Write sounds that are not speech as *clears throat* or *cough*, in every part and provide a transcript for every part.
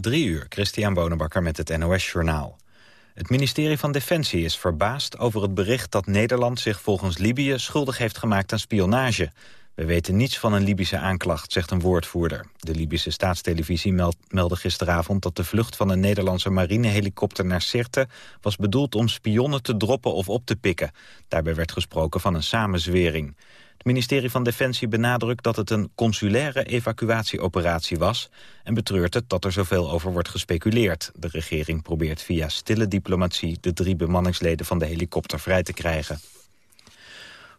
Drie uur, Christian Bonenbakker met het NOS Journaal. Het ministerie van Defensie is verbaasd over het bericht dat Nederland zich volgens Libië schuldig heeft gemaakt aan spionage. We weten niets van een Libische aanklacht, zegt een woordvoerder. De Libische staatstelevisie meldde gisteravond dat de vlucht van een Nederlandse marinehelikopter naar Sirte was bedoeld om spionnen te droppen of op te pikken. Daarbij werd gesproken van een samenzwering. Het ministerie van Defensie benadrukt dat het een consulaire evacuatieoperatie was... en betreurt het dat er zoveel over wordt gespeculeerd. De regering probeert via stille diplomatie de drie bemanningsleden van de helikopter vrij te krijgen.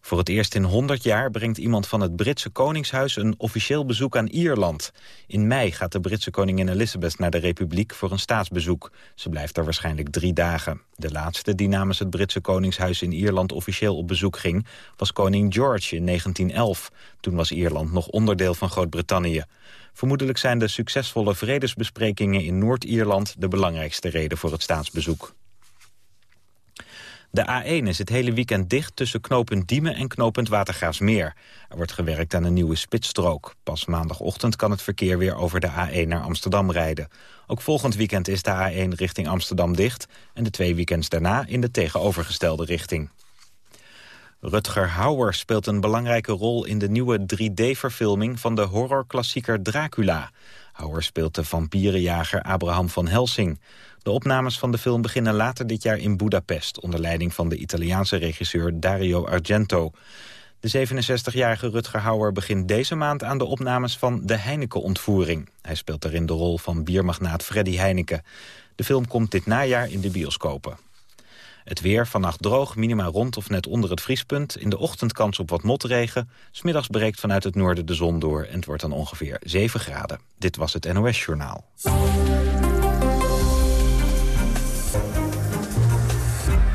Voor het eerst in 100 jaar brengt iemand van het Britse Koningshuis een officieel bezoek aan Ierland. In mei gaat de Britse koningin Elizabeth naar de Republiek voor een staatsbezoek. Ze blijft er waarschijnlijk drie dagen. De laatste die namens het Britse Koningshuis in Ierland officieel op bezoek ging... was koning George in 1911. Toen was Ierland nog onderdeel van Groot-Brittannië. Vermoedelijk zijn de succesvolle vredesbesprekingen in Noord-Ierland... de belangrijkste reden voor het staatsbezoek. De A1 is het hele weekend dicht tussen knooppunt Diemen en knooppunt Watergraafsmeer. Er wordt gewerkt aan een nieuwe spitsstrook. Pas maandagochtend kan het verkeer weer over de A1 naar Amsterdam rijden. Ook volgend weekend is de A1 richting Amsterdam dicht... en de twee weekends daarna in de tegenovergestelde richting. Rutger Hauer speelt een belangrijke rol in de nieuwe 3D-verfilming... van de horrorklassieker Dracula. Hauer speelt de vampierenjager Abraham van Helsing. De opnames van de film beginnen later dit jaar in Budapest... onder leiding van de Italiaanse regisseur Dario Argento. De 67-jarige Rutger Hauer begint deze maand aan de opnames van De Heineken-ontvoering. Hij speelt daarin de rol van biermagnaat Freddy Heineken. De film komt dit najaar in de bioscopen. Het weer, vannacht droog, minima rond of net onder het vriespunt. In de ochtend kans op wat motregen. Smiddags breekt vanuit het noorden de zon door en het wordt dan ongeveer 7 graden. Dit was het NOS Journaal.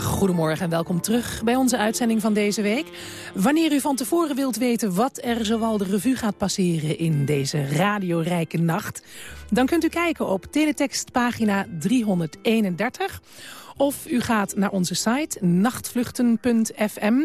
Goedemorgen en welkom terug bij onze uitzending van deze week. Wanneer u van tevoren wilt weten wat er zoal de revue gaat passeren in deze radiorijke nacht... dan kunt u kijken op teletextpagina 331... of u gaat naar onze site nachtvluchten.fm...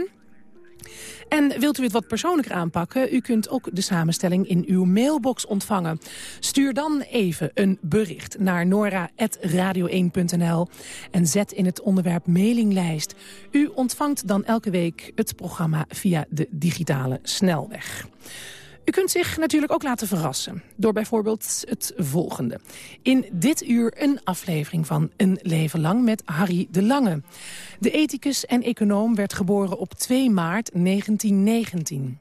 En wilt u het wat persoonlijker aanpakken? U kunt ook de samenstelling in uw mailbox ontvangen. Stuur dan even een bericht naar nora.radio1.nl en zet in het onderwerp mailinglijst. U ontvangt dan elke week het programma via de digitale snelweg. U kunt zich natuurlijk ook laten verrassen door bijvoorbeeld het volgende. In dit uur een aflevering van Een Leven Lang met Harry de Lange. De ethicus en econoom werd geboren op 2 maart 1919.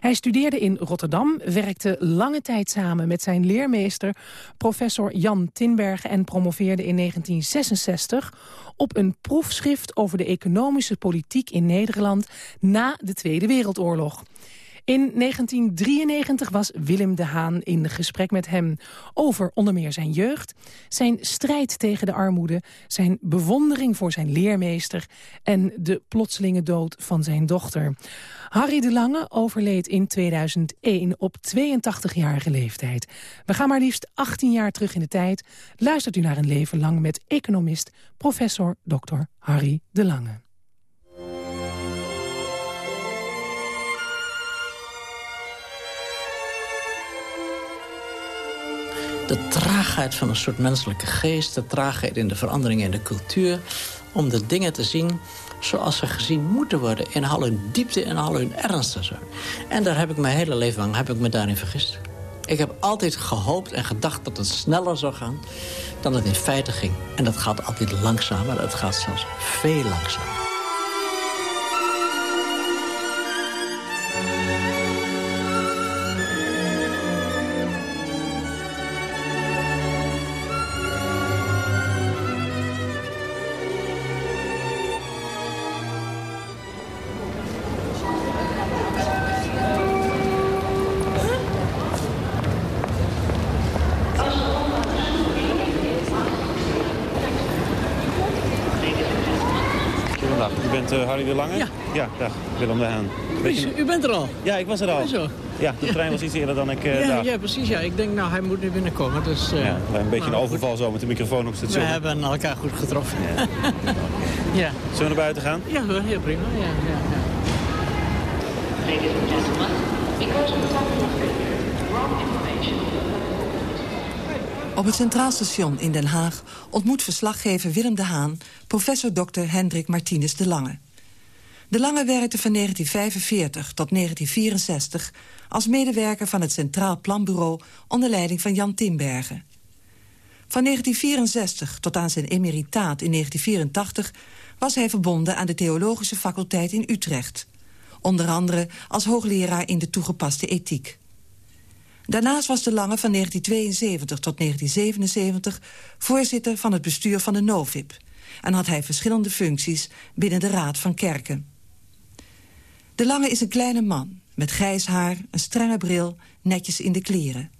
Hij studeerde in Rotterdam, werkte lange tijd samen met zijn leermeester... professor Jan Tinbergen en promoveerde in 1966 op een proefschrift over de economische politiek in Nederland na de Tweede Wereldoorlog. In 1993 was Willem de Haan in gesprek met hem over onder meer zijn jeugd, zijn strijd tegen de armoede, zijn bewondering voor zijn leermeester en de plotselinge dood van zijn dochter. Harry de Lange overleed in 2001 op 82-jarige leeftijd. We gaan maar liefst 18 jaar terug in de tijd. Luistert u naar een leven lang met economist, professor Dr. Harry de Lange. De traagheid van een soort menselijke geest... de traagheid in de veranderingen in de cultuur... om de dingen te zien zoals ze gezien moeten worden... in al hun diepte en al hun ernst. En, en daar heb ik mijn hele leven lang heb ik me daarin vergist. Ik heb altijd gehoopt en gedacht dat het sneller zou gaan... dan het in feite ging. En dat gaat altijd langzamer, dat gaat zelfs veel langzamer. De Lange? Ja, Ja, dag. Willem de Haan. U, u bent er al? Ja, ik was er al. Zo. Ja, de trein was iets eerder dan ik uh, ja, dacht. ja, precies. Ja. Ik denk, nou, hij moet nu binnenkomen. Dus, uh, ja, een beetje een overval zo met de microfoon op het station. We hebben elkaar goed getroffen. Ja. *laughs* ja. Zullen we naar buiten gaan? Ja, hoor, heel prima. Ja, ja, ja. Op het Centraal Station in Den Haag ontmoet verslaggever Willem de Haan... professor Dr. Hendrik Martinez de Lange. De Lange werkte van 1945 tot 1964 als medewerker van het Centraal Planbureau onder leiding van Jan Timbergen. Van 1964 tot aan zijn emeritaat in 1984 was hij verbonden aan de Theologische Faculteit in Utrecht. Onder andere als hoogleraar in de toegepaste ethiek. Daarnaast was de Lange van 1972 tot 1977 voorzitter van het bestuur van de NOVIP... en had hij verschillende functies binnen de Raad van Kerken. De Lange is een kleine man, met grijs haar, een strenge bril, netjes in de kleren.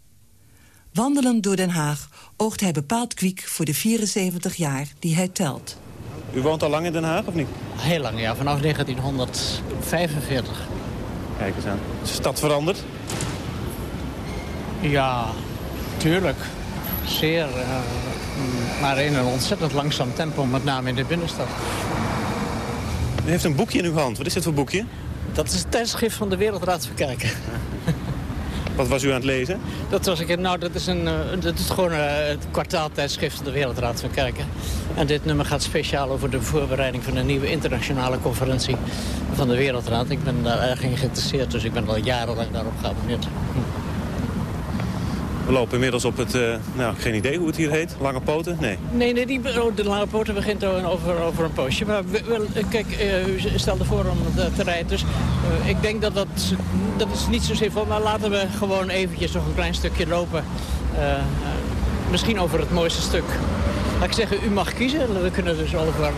Wandelend door Den Haag oogt hij bepaald kwiek voor de 74 jaar die hij telt. U woont al lang in Den Haag, of niet? Heel lang, ja. Vanaf 1945. Kijk eens aan. Is de stad veranderd? Ja, tuurlijk. Zeer. Uh, maar in een ontzettend langzaam tempo, met name in de binnenstad. U heeft een boekje in uw hand. Wat is dit voor boekje? Dat is het tijdschrift van de Wereldraad van Kerken. *laughs* Wat was u aan het lezen? Dat was ik. Nou, dat is, een, uh, dat is gewoon uh, het kwartaaltijdschrift van de Wereldraad van Kerken. En dit nummer gaat speciaal over de voorbereiding van een nieuwe internationale conferentie van de Wereldraad. Ik ben daar erg in geïnteresseerd, dus ik ben al jarenlang daarop geabonneerd. We lopen inmiddels op het, uh, nou, geen idee hoe het hier heet. Lange poten? Nee. Nee, nee die, oh, de lange poten begint over, over een poosje. Maar wel, kijk, uh, u stelde voor om te rijden. Dus uh, ik denk dat dat, dat is niet zo simpel. Maar laten we gewoon eventjes nog een klein stukje lopen. misschien over het mooiste stuk. Laat ik zeggen, u mag kiezen. We kunnen dus over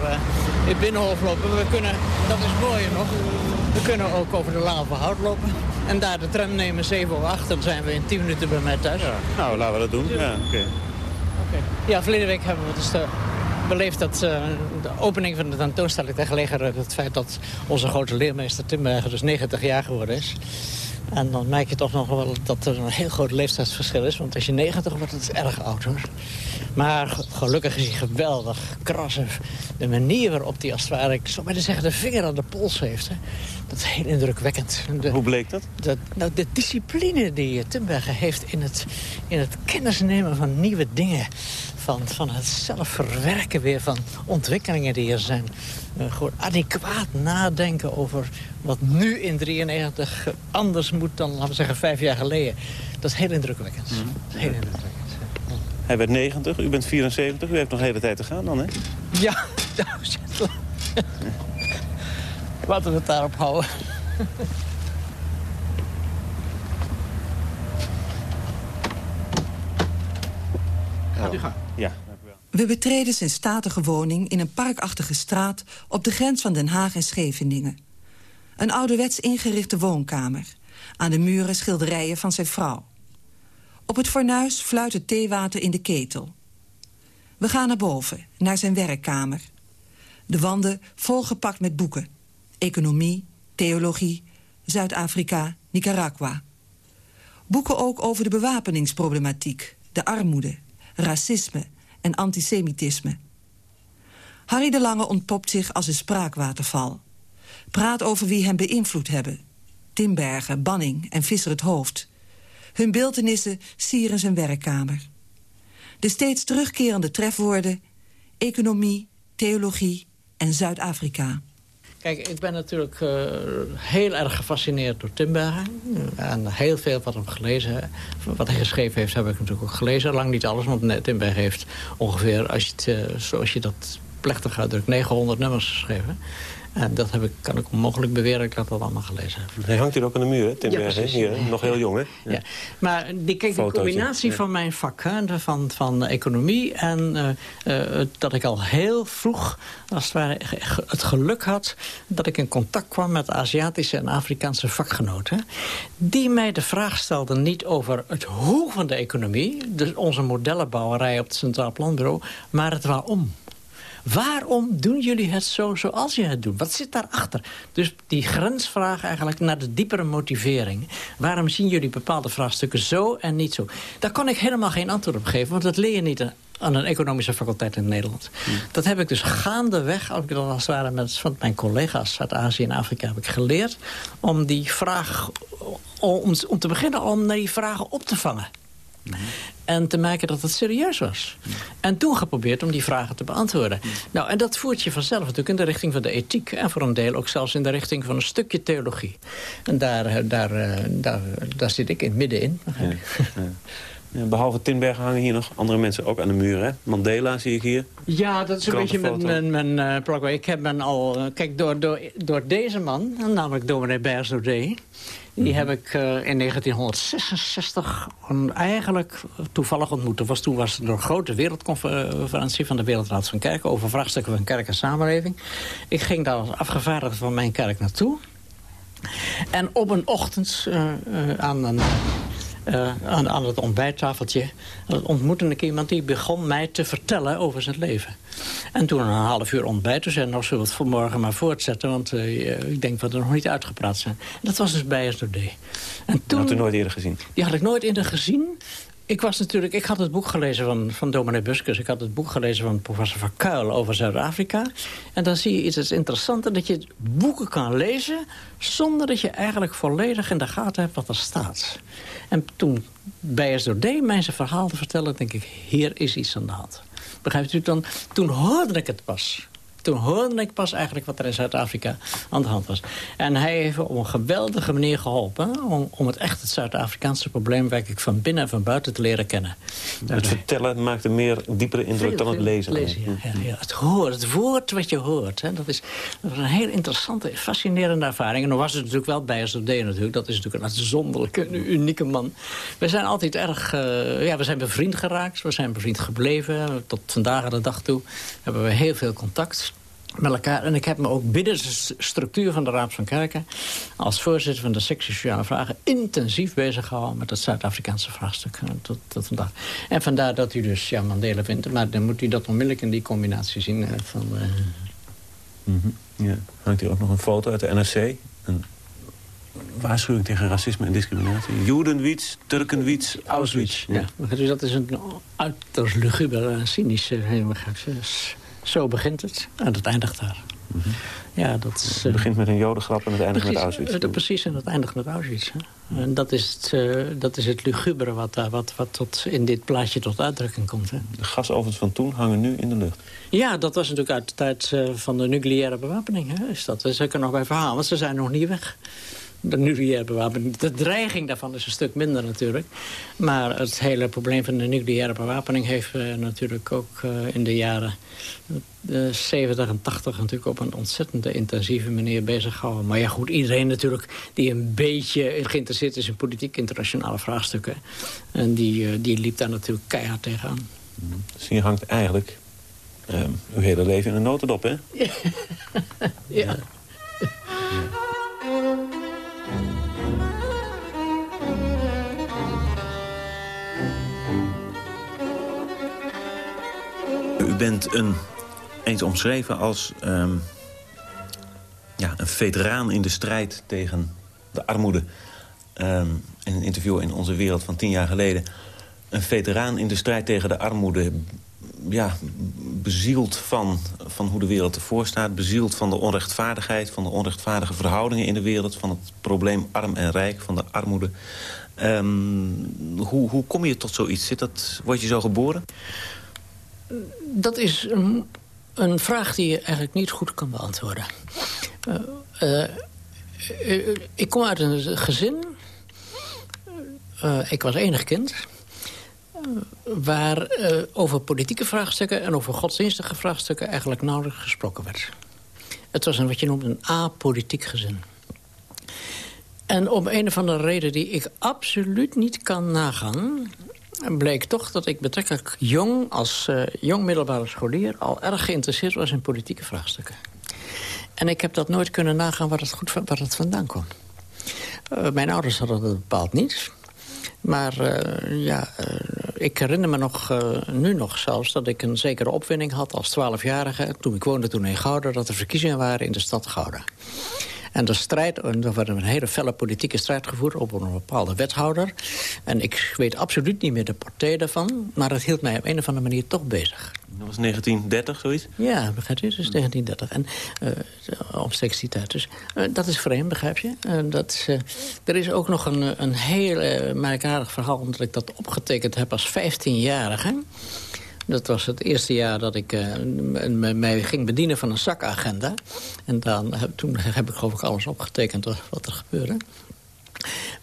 het Binnenhof lopen. We kunnen, dat is mooier nog. We kunnen ook over de van Hout lopen. En daar de tram nemen 7 of 8, dan zijn we in 10 minuten bij mij thuis. Ja. Nou, laten we dat doen. Ja, oké. Okay. Okay. Ja, verleden week hebben we dus de, beleefd dat uh, de opening van de tentoonstelling ter het feit dat onze grote leermeester Timberger dus 90 jaar geworden is. En dan merk je toch nog wel dat er een heel groot leeftijdsverschil is. Want als je 90 wordt, dat is erg oud hoor. Maar gelukkig is hij geweldig krassen. De manier waarop hij als het ware, ik zou bijna zeggen, de vinger aan de pols heeft. Hè. Dat is heel indrukwekkend. De, Hoe bleek dat? De, nou, de discipline die Timberger heeft in het, in het kennis nemen van nieuwe dingen. Van, van het zelf verwerken weer van ontwikkelingen die er zijn. Uh, gewoon adequaat nadenken over wat nu in 93 anders moet dan, laten we zeggen, vijf jaar geleden. Dat is heel indrukwekkend. Mm -hmm. heel indrukwekkend. Hij werd 90, u bent 74, u heeft nog de hele tijd te gaan dan, hè? Ja, *laughs* nou, *laughs* Laten we het daarop houden. Gaat u gaan. We betreden zijn statige woning in een parkachtige straat... op de grens van Den Haag en Scheveningen. Een ouderwets ingerichte woonkamer. Aan de muren schilderijen van zijn vrouw. Op het fornuis fluit het theewater in de ketel. We gaan naar boven, naar zijn werkkamer. De wanden volgepakt met boeken. Economie, theologie, Zuid-Afrika, Nicaragua. Boeken ook over de bewapeningsproblematiek, de armoede, racisme en antisemitisme. Harry de Lange ontpopt zich als een spraakwaterval. Praat over wie hem beïnvloed hebben. Timbergen, Banning en Visser het Hoofd. Hun beeltenissen sieren zijn werkkamer. De steeds terugkerende trefwoorden... economie, theologie en Zuid-Afrika. Kijk, ik ben natuurlijk uh, heel erg gefascineerd door Timbergen. En heel veel wat, hem gelezen, wat hij geschreven heeft, heb ik natuurlijk ook gelezen. Lang niet alles, want Timbergen heeft ongeveer, als je het, uh, zoals je dat plechtig uitdrukt, 900 nummers geschreven. En dat heb ik, kan ik onmogelijk beweren dat ik dat allemaal gelezen heb. Hij hangt hier ook aan de muur, hè, Tim ja, Bergen. Hier, nog heel jong, hè? Ja. ja. Maar die, kijk, de combinatie ja. van mijn vak, hè, van, van economie... en uh, uh, dat ik al heel vroeg als het, ware, het geluk had... dat ik in contact kwam met Aziatische en Afrikaanse vakgenoten... die mij de vraag stelden niet over het hoe van de economie... dus onze modellenbouwerij op het Centraal Planbureau... maar het waarom. Waarom doen jullie het zo zoals je het doet? Wat zit daarachter? Dus die grensvraag eigenlijk naar de diepere motivering. Waarom zien jullie bepaalde vraagstukken zo en niet zo? Daar kan ik helemaal geen antwoord op geven, want dat leer je niet aan een economische faculteit in Nederland. Hmm. Dat heb ik dus gaandeweg, als ik dat als het ware met van mijn collega's uit Azië en Afrika heb ik geleerd, om die vraag, om, om te beginnen om naar die vragen op te vangen. En te merken dat het serieus was. En toen geprobeerd om die vragen te beantwoorden. Nou, en dat voert je vanzelf natuurlijk in de richting van de ethiek. En voor een deel ook zelfs in de richting van een stukje theologie. En daar, eh, daar, eh, daar, daar zit ik in het midden in. Ja, ja. behalve Tinberg hangen hier nog andere mensen ook aan de muur. Hè? Mandela zie ik hier. Ja, dat is een beetje mijn, mijn, mijn uh, Ik heb men al... kijk, door, door, door deze man, namelijk dominee Berzodé... Die heb ik uh, in 1966 eigenlijk toevallig ontmoet. Was, toen was er een grote wereldconferentie van de Wereldraad van Kerken... over vraagstukken van kerk en samenleving. Ik ging daar als afgevaardigde van mijn kerk naartoe. En op een ochtend uh, uh, aan een uh, aan, aan, het ontbijttafeltje ontmoette ik iemand die begon mij te vertellen over zijn leven. En toen een half uur ontbijt, toen zei nog zullen we het vanmorgen maar voortzetten, want uh, ik denk dat we er nog niet uitgepraat zijn. En dat was dus bij SOD. En toen, had u nooit eerder gezien? Die had ik nooit eerder gezien. Ik was natuurlijk, ik had het boek gelezen van, van dominee Buskus. Ik had het boek gelezen van professor Van Kuil over Zuid-Afrika. En dan zie je iets interessants, dat je boeken kan lezen... zonder dat je eigenlijk volledig in de gaten hebt wat er staat. En toen bij SOD mij zijn verhaal te vertellen... denk ik, hier is iets aan de hand. Begrijpt u dan? Toen hoorde ik het pas toen hoorde ik pas eigenlijk wat er in Zuid-Afrika aan de hand was. En hij heeft op een geweldige manier geholpen... om, om het echt het Zuid-Afrikaanse probleem... werkelijk van binnen en van buiten te leren kennen. Het vertellen maakt een meer diepere indruk dan het lezen. lezen ja, ja, Het, hoort, het woord wat je hoort. Hè, dat, is, dat is een heel interessante, fascinerende ervaring. En dan was het natuurlijk wel bij SOD natuurlijk. Dat is natuurlijk een uitzonderlijke, unieke man. We zijn altijd erg... Uh, ja, we zijn bevriend geraakt. We zijn bevriend gebleven. Tot vandaag aan de dag toe hebben we heel veel contact met elkaar. En ik heb me ook binnen de structuur van de Raad van Kerken... als voorzitter van de sectie Sociale Vragen... intensief bezig gehouden met het Zuid-Afrikaanse vraagstuk eh, tot, tot vandaag. En vandaar dat u dus ja, Mandela vindt. Maar dan moet u dat onmiddellijk in die combinatie zien. Uh, van, uh... mm -hmm. ja. Hangt hier ook nog een foto uit de NRC. Een waarschuwing tegen racisme en discriminatie. Judenwiets, Turkenwiets, Auschwitz. Ja. ja. Dus dat is een uiterst luguber, cynisch... Zo begint het en het eindigt daar. Mhm. Ja, dat is, het begint met een jodengrap en het eindigt met Auschwitz. Uh, precies, en het eindigt met Auschwitz. Hè. En dat is het, uh, dat is het lugubere wat, uh, wat, wat tot in dit plaatje tot uitdrukking komt. Hè. De gasovens van toen hangen nu in de lucht. Ja, dat was natuurlijk uit de tijd van de nucleaire bewapening. Hè, is dat. Nog bij verhaal, want ze zijn nog niet weg de nucleaire bewapening. De dreiging daarvan is een stuk minder natuurlijk. Maar het hele probleem van de nucleaire bewapening... heeft uh, natuurlijk ook uh, in de jaren uh, 70 en 80 natuurlijk op een ontzettende intensieve manier bezig gehouden. Maar ja goed, iedereen natuurlijk die een beetje geïnteresseerd is in politiek internationale vraagstukken. En die, eh, die liep daar natuurlijk keihard tegenaan. Dus hier hangt eigenlijk uw hele leven in een notendop, hè? *laughs* ja. ja. Bent een, eens omschreven als um, ja, een veteraan in de strijd tegen de armoede. Um, in een interview in Onze Wereld van tien jaar geleden. Een veteraan in de strijd tegen de armoede. Ja, bezield van, van hoe de wereld ervoor staat. Bezield van de onrechtvaardigheid, van de onrechtvaardige verhoudingen in de wereld. Van het probleem arm en rijk, van de armoede. Um, hoe, hoe kom je tot zoiets? Zit dat, word je zo geboren? Dat is een, een, vraag die je eigenlijk niet goed kan beantwoorden. Uh, uh, ik kom uit een gezin... ik was enig kind... waar over politieke vraagstukken en over godsdienstige vraagstukken... eigenlijk nauwelijks gesproken werd. Het was een, wat je noemt een apolitiek gezin. En om een of andere reden die ik absoluut niet kan nagaan bleek toch dat ik betrekkelijk jong, als uh, jong middelbare scholier... al erg geïnteresseerd was in politieke vraagstukken. En ik heb dat nooit kunnen nagaan waar het, goed, waar het vandaan kwam. Uh, mijn ouders hadden dat bepaald niet. Maar uh, ja, ik herinner me nog, nu nog zelfs dat ik een zekere opwinding had als twaalfjarige. Toen ik woonde toen in Gouda, dat er verkiezingen waren in de stad Gouda. En de strijd, er werd een hele felle politieke strijd gevoerd... op een bepaalde wethouder. En ik weet absoluut niet meer de partij daarvan... maar het hield mij op een of andere manier toch bezig. Dat was 1930, zoiets? Ja, begrijp je? Dus 1930. En uh, omstreeks die tijd. Dus uh, dat is vreemd, begrijp je? Uh, dat, er is ook nog een, een heel merkwaardig verhaal... omdat ik dat opgetekend heb als 15-jarige... Dat was het eerste jaar dat ik uh, mij ging bedienen van een zakagenda. En dan, toen heb ik geloof ik alles opgetekend wat er gebeurde.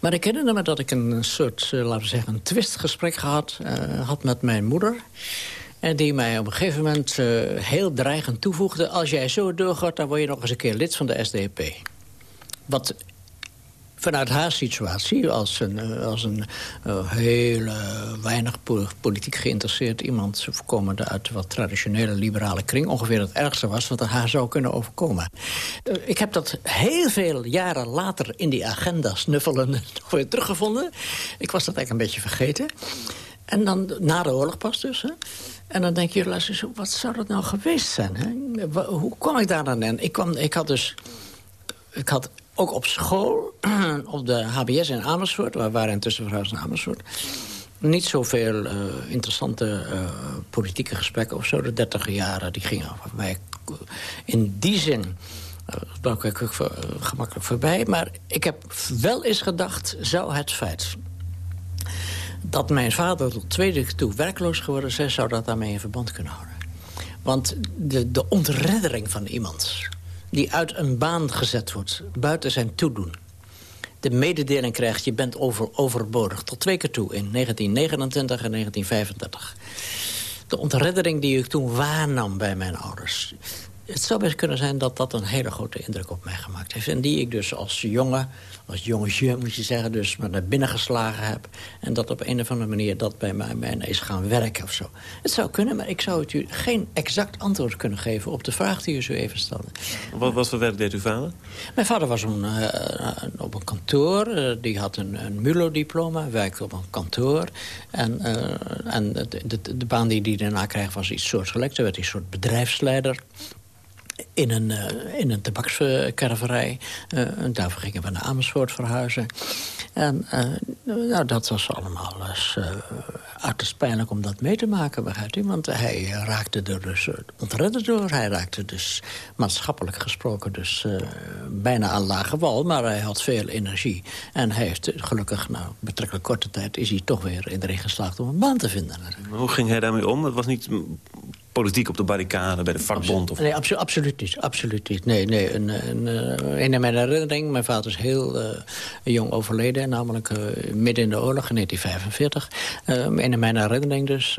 Maar ik herinner me dat ik een soort, uh, laten we zeggen, een twistgesprek gehad uh, had met mijn moeder. En die mij op een gegeven moment heel dreigend toevoegde... als jij zo doorgaat, dan word je nog eens een keer lid van de SDP. Wat vanuit haar situatie als een, eh, als een uh, heel uh, weinig politiek geïnteresseerd iemand... voorkomende uit wat traditionele liberale kring... ongeveer het ergste was wat haar zou kunnen overkomen. Ik heb dat heel veel jaren later in die agenda snuffelen *laughs* nog weer teruggevonden. Ik was dat eigenlijk een beetje vergeten. En dan na de oorlog pas dus, hè? En dan denk je, luister, wat zou dat nou geweest zijn? Hè? Hoe kwam ik daar dan in? Ik, kwam, ik had dus ik had ook op school, *clears throat* op de HBS in Amersfoort... we waren intussen verhuisd naar Amersfoort... niet zoveel uh, interessante uh, politieke gesprekken of zo. De dertig jaren die gingen mij in die zin... Uh, ik gemakkelijk voorbij. Maar ik heb wel eens gedacht, zou het feit dat mijn vader tot tweede toe werkloos geworden is... zou dat daarmee in verband kunnen houden. Want de, de ontreddering van iemand die uit een baan gezet wordt, buiten zijn toedoen... de mededeling krijgt, je bent over, overbodig, tot twee keer toe... in 1929 en 1935. De ontreddering die ik toen waarnam bij mijn ouders... het zou best kunnen zijn dat dat een hele grote indruk op mij gemaakt heeft. En die ik dus als jongen als jongetje, moet je zeggen, dus maar naar binnen geslagen heb. En dat op een of andere manier dat bij mij, mij is gaan werken of zo. Het zou kunnen, maar ik zou het u geen exact antwoord kunnen geven... op de vraag die u zo even stelde. Wat, wat voor werk deed uw vader? Mijn vader was een, uh, op een kantoor. Uh, die had een, een MULO-diploma, werkte op een kantoor. En, uh, en de, de, de, baan die hij daarna kreeg was iets soortgelijks. Hij werd een soort bedrijfsleider in een, uh, in een tabakskerverij. En daarvoor gingen we naar Amersfoort verhuizen. En uh, nou, dat was allemaal eens uiterst pijnlijk om dat mee te maken, begrijpt u? Want hij raakte er dus ontredderd door. Hij raakte dus maatschappelijk gesproken dus bijna aan lage wal. Maar hij had veel energie. En hij heeft gelukkig, nou, betrekkelijk korte tijd... is hij toch weer in erin geslaagd om een baan te vinden. Hoe ging hij daarmee om? Het was niet politiek op de barricade bij de vakbond? Of... Nee, absolu absoluut niet. Absoluut niet. Nee, nee, een, een, een, in mijn herinnering, mijn vader is heel uh, jong overleden... namelijk uh, midden in de oorlog, in 1945. Uh, in mijn herinnering dus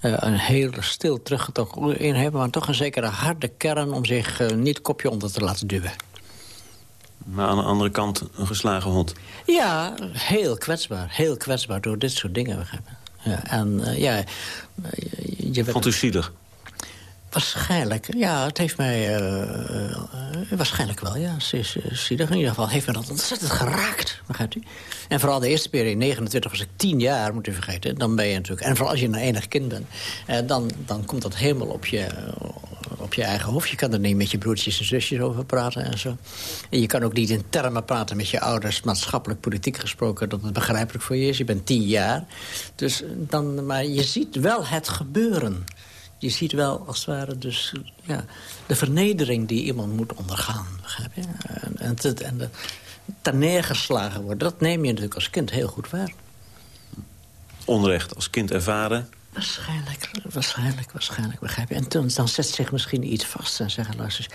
een heel stil teruggetrokken in hebben... maar toch een zekere harde kern om zich niet kopje onder te laten duwen. Maar aan de andere kant een geslagen hond? Ja, heel kwetsbaar. Heel kwetsbaar door dit soort dingen. Begrijpen. Ja, en uh, ja... Je Vond u? Waarschijnlijk, ja, het heeft mij... Uh, uh, waarschijnlijk wel, ja. Ze is zielig. In ieder geval heeft me dat ontzettend geraakt, begrijpt u? En vooral de eerste periode, in 29 was ik tien jaar, moet u vergeten. Dan ben je natuurlijk... En vooral als je een enig kind bent, dan, dan komt dat helemaal op je, op je eigen hoofd. Je kan er niet met je broertjes en zusjes over praten en zo. En je kan ook niet in termen praten met je ouders... maatschappelijk, politiek gesproken, dat het begrijpelijk voor je is. Je bent tien jaar. Dus dan, maar je ziet wel het gebeuren. Je ziet wel, als het ware, dus, ja, de vernedering die iemand moet ondergaan. Begrijp je? En, en, het, en de, ter neergeslagen worden, dat neem je natuurlijk als kind heel goed waar. Onrecht als kind ervaren Waarschijnlijk, waarschijnlijk, waarschijnlijk, begrijp je. En toen, dan zet zich misschien iets vast en zeggen, luister...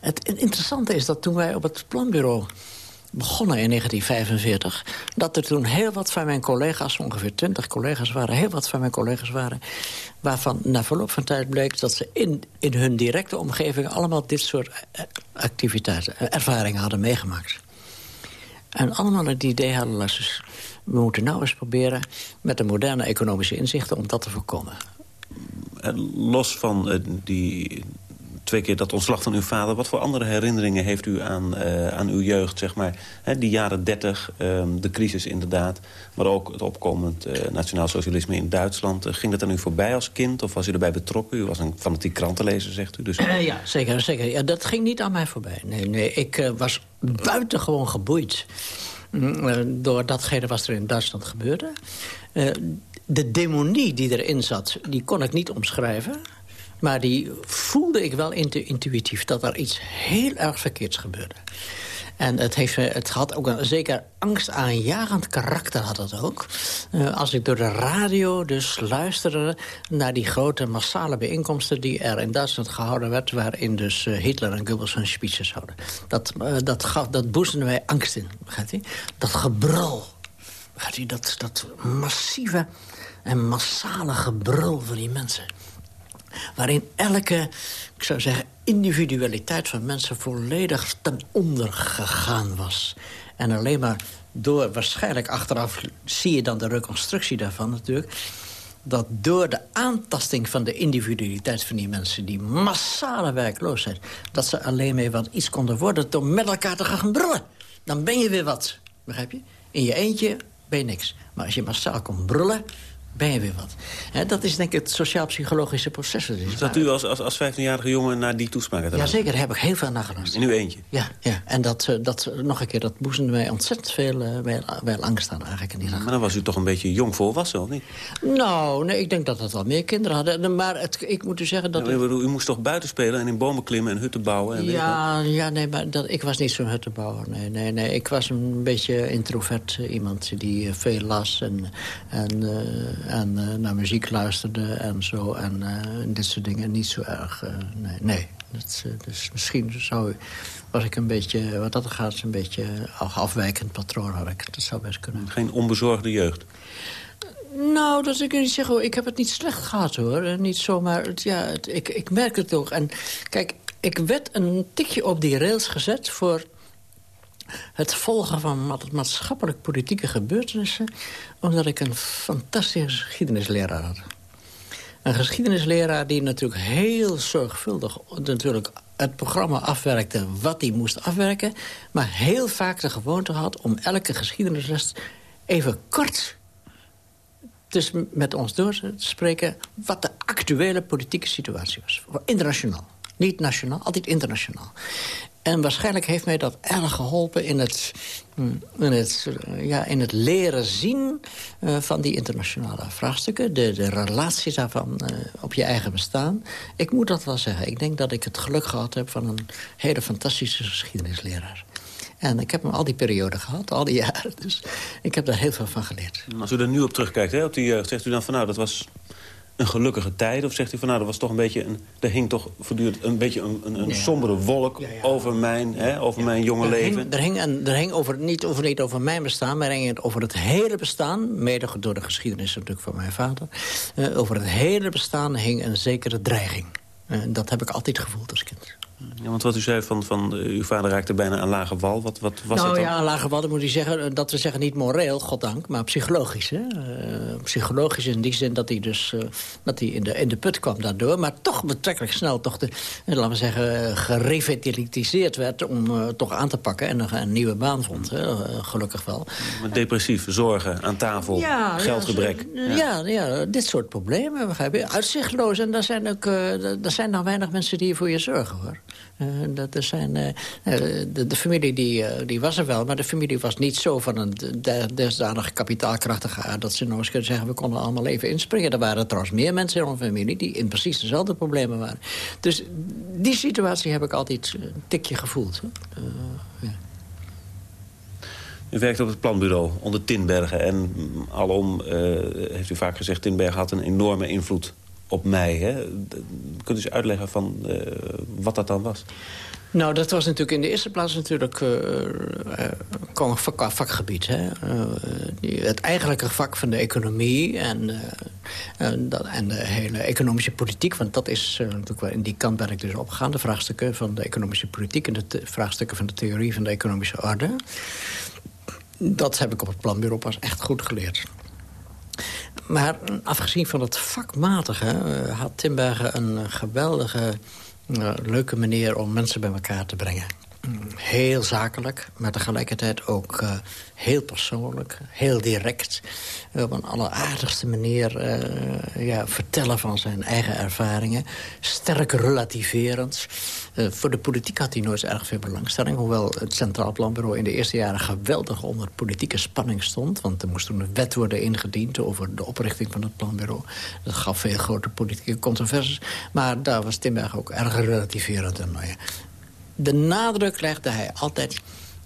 Het interessante is dat toen wij op het planbureau begonnen in 1945... dat er toen heel wat van mijn collega's, ongeveer twintig collega's waren... heel wat van mijn collega's waren... waarvan na verloop van tijd bleek dat ze in, in hun directe omgeving... allemaal dit soort eh, activiteiten, eh, ervaringen hadden meegemaakt. En allemaal het idee hadden, luister we moeten nou eens proberen met de moderne economische inzichten om dat te voorkomen. los van uh, die twee keer dat ontslag van uw vader. Wat voor andere herinneringen heeft u aan, uh, aan uw jeugd, zeg maar? Die jaren dertig, um, de crisis inderdaad. Maar ook het opkomend uh, nationaal socialisme in Duitsland. Uh, ging dat aan u voorbij als kind of was u erbij betrokken? U was een fanatiek krantenlezer, zegt u. Dus... ja, zeker. zeker. Ja, dat ging niet aan mij voorbij. Nee, nee ik was buitengewoon geboeid... Mm, door datgene wat er in Duitsland gebeurde. de demonie die erin zat, die kon ik niet omschrijven. Maar die voelde ik wel intuïtief dat er iets heel erg verkeerds gebeurde. En het, heeft, het had ook een zeker angstaanjagend karakter had het ook. Uh, als ik door de radio dus luisterde naar die grote massale bijeenkomsten... die er in Duitsland gehouden werd... waarin dus uh, Hitler en Goebbels hun speeches houden. Dat, uh, dat, gaf, dat boezemde mij angst in, begrijpt u? Dat gebrul, begrijpt u? Dat, dat massieve en massale gebrul van die mensen waarin elke, ik zou zeggen, individualiteit van mensen volledig ten onder gegaan was. En alleen maar door, waarschijnlijk achteraf zie je dan de reconstructie daarvan natuurlijk... dat door de aantasting van de individualiteit van die mensen... die massale werkloosheid, dat ze alleen maar wat iets konden worden... door met elkaar te gaan brullen. Dan ben je weer wat, begrijp je? In je eentje ben je niks. Maar als je massaal komt brullen, ben je weer wat. dat is denk ik het sociaal-psychologische proces. Dus dat u als, als, als 15-jarige jongen naar die toespraak hebt Ja, zeker. Daar heb ik heel veel naar geluisterd. In uw eentje? Ja, ja. en dat, eh, dat, nog een keer, dat boezemde mij ontzettend veel uh, wel, wel angst aan eigenlijk. In die maar dan was u toch een beetje jong volwassen, of niet? Nou, nee, ik denk dat het al meer kinderen hadden. Maar het, ik moet u zeggen dat... Ja, u, u, moest toch buiten spelen en in bomen klimmen en hutten bouwen? En ja, ja, nee, maar dat, ik was niet zo'n huttenbouwer. Nee, nee, nee. Ik was een beetje introvert eh, iemand die veel las en, en, en naar muziek luisterde en zo. En uh, dit soort dingen niet zo erg. Uh, nee, nee. Dat, dus misschien zou, was ik een beetje, wat dat gaat, een beetje afwijkend patroon had ik. Dat zou best kunnen. Geen onbezorgde jeugd? Nou, dat ik niet zeggen. Ik heb het niet slecht gehad, hoor. Niet zomaar. Ja, het, ik, ik merk het toch. En kijk, ik werd een tikje op die rails gezet voor het volgen van maatschappelijk-politieke gebeurtenissen... omdat ik een fantastische geschiedenisleraar had. Een geschiedenisleraar die natuurlijk heel zorgvuldig... natuurlijk het programma afwerkte wat hij moest afwerken... maar heel vaak de gewoonte had om elke geschiedenisles even kort dus met ons door te spreken... wat de actuele politieke situatie was. Internationaal. Niet nationaal, altijd internationaal. En waarschijnlijk heeft mij dat erg geholpen in het, mm, in het, eh, ja, in het leren zien uh, van die internationale vraagstukken. De, de relaties daarvan uh, op je eigen bestaan. Ik moet dat wel zeggen. Ik denk dat ik het geluk gehad heb van een hele fantastische geschiedenisleraar. En ik heb hem al die periode gehad, al die jaren. Dus ik heb daar heel veel van geleerd. Als u er nu op terugkijkt, hè, op die jeugd, zegt u dan van... nou, dat was een gelukkige tijd? Of zegt u van nou, er was toch een beetje een, er hing toch voortdurend een beetje een, een, een sombere wolk over mijn, hè, over mijn jonge leven? Hing, er hing, en, er hing over, niet, over, niet over mijn bestaan, maar er hing over het hele bestaan, mede door de geschiedenis natuurlijk van mijn vader. Uh, over het hele bestaan hing een zekere dreiging. Uh, dat heb ik altijd gevoeld als kind. Ja, want wat u zei van, van uh, uw vader raakte bijna aan lage wal. Wat, wat was nou dat ja, aan lage wal, dat moet u zeggen. Dat we zeggen niet moreel, goddank, maar psychologisch. Hè? Uh, psychologisch in die zin dat hij dus uh, dat hij in, de, in de put kwam daardoor. Maar toch betrekkelijk snel toch de, laten we zeggen, gerevitaliseerd werd... om toch aan te pakken en een, een nieuwe baan vond. Hè? gelukkig wel. Depressief, zorgen, aan tafel, ja, geldgebrek. Ja, ja. ja, dit soort problemen. Begrijp je? Uitzichtloos. En daar zijn, ook, er zijn nog weinig mensen die voor je zorgen, hoor. Uh, dat er zijn, uh, de, de, familie die, die was er wel, maar de familie was niet zo van een desdanig kapitaalkrachtige aard... dat ze nog eens kunnen zeggen, we konden allemaal even inspringen. Er waren trouwens meer mensen in onze familie die in precies dezelfde problemen waren. Dus die situatie heb ik altijd een tikje gevoeld. Ja. U werkt op het planbureau onder Tinbergen. En alom heeft u vaak gezegd... Tinbergen had een enorme invloed op mij. Hè? Kunt u eens uitleggen van uh, wat dat dan was? Nou, dat was natuurlijk in de eerste plaats natuurlijk uh, uh, vak, vakgebied. Hè? Uh, het eigenlijke vak van de economie en, dat, en de hele economische politiek. Want dat is natuurlijk wel in die kant ben ik dus opgegaan. De vraagstukken van de economische politiek en de vraagstukken van de theorie van de economische orde. Dat heb ik op het planbureau pas echt goed geleerd. Maar afgezien van het vakmatige uh, had Timbergen een geweldige een leuke manier om mensen bij elkaar te brengen heel zakelijk, maar tegelijkertijd ook uh, heel persoonlijk, heel direct. Op een alleraardigste manier uh, ja, vertellen van zijn eigen ervaringen. Sterk relativerend. Voor de politiek had hij nooit erg veel belangstelling. Hoewel het Centraal Planbureau in de eerste jaren geweldig onder politieke spanning stond. Want er moest toen een wet worden ingediend over de oprichting van het planbureau. Dat gaf veel grote politieke controversies. Maar daar was Timberg ook erg relativerend. En, de nadruk legde hij altijd...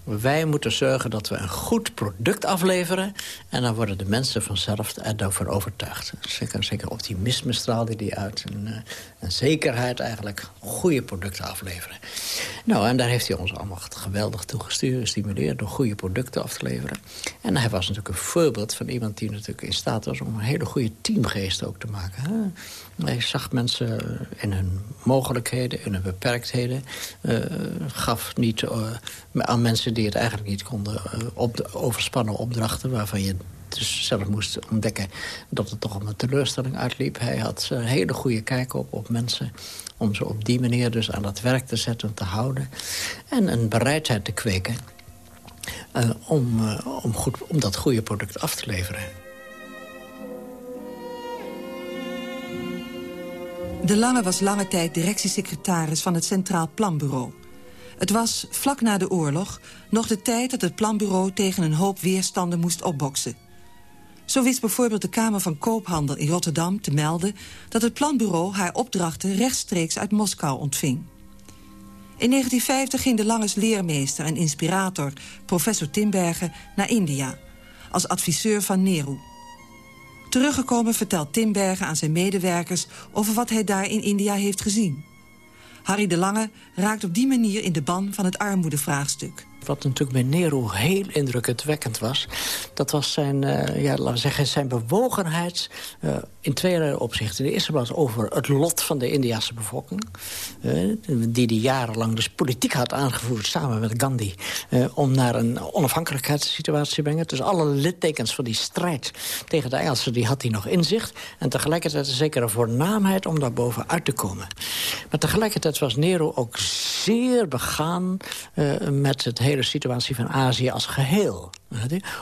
wij moeten zorgen dat we een goed product afleveren... en dan worden de mensen vanzelf erover overtuigd. Zeker, zeker optimisme straalde die uit. En, een zekerheid eigenlijk goede producten afleveren. Nou, en daar heeft hij ons allemaal geweldig toe gestimuleerd... door goede producten af te leveren. En hij was natuurlijk een voorbeeld van iemand die natuurlijk in staat was... om een hele goede teamgeest ook te maken. Hè? Hij zag mensen in hun mogelijkheden, in hun beperktheden. Uh, gaf niet uh, aan mensen die het eigenlijk niet konden... Uh, op de overspannen opdrachten waarvan je dus zelf moest ontdekken dat het toch om een teleurstelling uitliep. Hij had een hele goede kijk op, op mensen om ze op die manier dus aan het werk te zetten, te houden. En een bereidheid te kweken om, om, goed, om dat goede product af te leveren. De Lange was lange tijd directiesecretaris van het Centraal Planbureau. Het was, vlak na de oorlog, nog de tijd dat het planbureau tegen een hoop weerstanden moest opboksen. Zo wist bijvoorbeeld de Kamer van Koophandel in Rotterdam te melden... dat het planbureau haar opdrachten rechtstreeks uit Moskou ontving. In 1950 ging de Langes leermeester en inspirator professor Timbergen naar India... als adviseur van Nehru. Teruggekomen vertelt Timbergen aan zijn medewerkers... over wat hij daar in India heeft gezien. Harry de Lange raakt op die manier in de ban van het armoedevraagstuk. Wat natuurlijk bij Nero heel indrukwekkend was... dat was zijn, uh, ja, laten we zeggen, zijn bewogenheid uh, in twee opzichten. De eerste was over het lot van de Indiase bevolking... Uh, die die jarenlang dus politiek had aangevoerd samen met Gandhi... om naar een onafhankelijkheidssituatie te brengen. Dus alle littekens van die strijd tegen de Engelsen... die had hij nog in zich. En tegelijkertijd een zekere voornaamheid om daar bovenuit te komen. Maar tegelijkertijd was Nero ook zeer begaan met het hele situatie van Azië als geheel.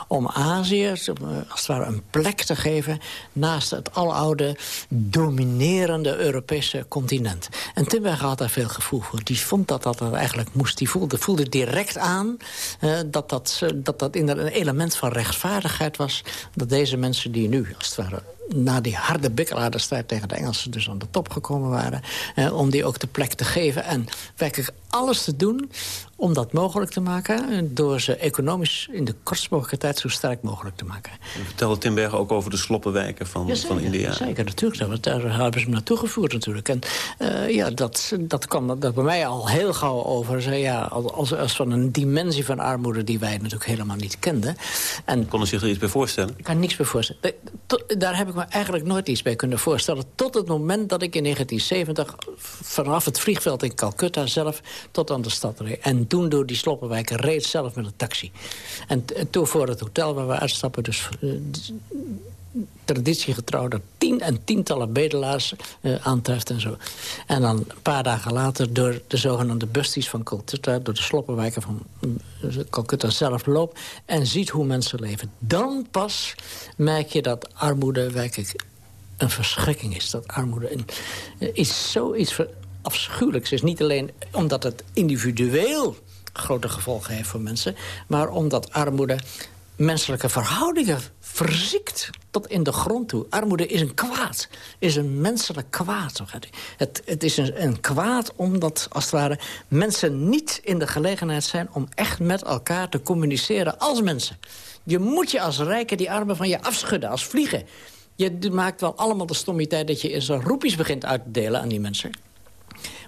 Om Azië als het ware een plek te geven... naast het aloude, dominerende Europese continent. En Timberg had daar veel gevoel voor. Die vond dat dat, eigenlijk moest. Die voelde, direct aan uh, dat, dat, dat dat een element van rechtvaardigheid was... dat deze mensen die nu, als het ware na die harde bikkelaarde strijd tegen de Engelsen dus aan de top gekomen waren... Eh, om die ook de plek te geven en werkelijk alles te doen om dat mogelijk te maken... door ze economisch in de kortst mogelijke tijd zo sterk mogelijk te maken. U vertelde Timberg ook over de sloppenwijken van, ja, van India. Zeker, natuurlijk. Daar hebben ze me naartoe gevoerd natuurlijk. En uh, ja, dat, dat kwam dat bij mij al heel gauw over. Ja, als, als van een dimensie van armoede die wij natuurlijk helemaal niet kenden. En, Kon zich er iets bij voorstellen? Ik kan niks bij voorstellen. Daar heb ik me eigenlijk nooit iets bij kunnen voorstellen. Tot het moment dat ik in 1970 vanaf het vliegveld in Calcutta zelf tot aan de stad reed. En toen door die sloppenwijken reed zelf met een taxi. En, toen voor het hotel waar we uitstappen... dus uh, traditiegetrouw dat tien en tientallen bedelaars uh, aantreft en zo. En dan een paar dagen later door de zogenaamde busties van Calcutta... door de sloppenwijken van uh, Calcutta zelf loopt... en ziet hoe mensen leven. Dan pas merk je dat armoede werkelijk een verschrikking is. Dat armoede een, is zoiets afschuwelijks is. Niet alleen omdat het individueel grote gevolgen heeft voor mensen... maar omdat armoede menselijke verhoudingen verziekt tot in de grond toe. Armoede is een kwaad, is een menselijk kwaad. Het, het is een, een kwaad omdat, als het ware, mensen niet in de gelegenheid zijn... om echt met elkaar te communiceren als mensen. Je moet je als rijke die armen van je afschudden, als vliegen. Je maakt wel allemaal de stommiteit dat je in zo'n roepjes begint uit te delen aan die mensen...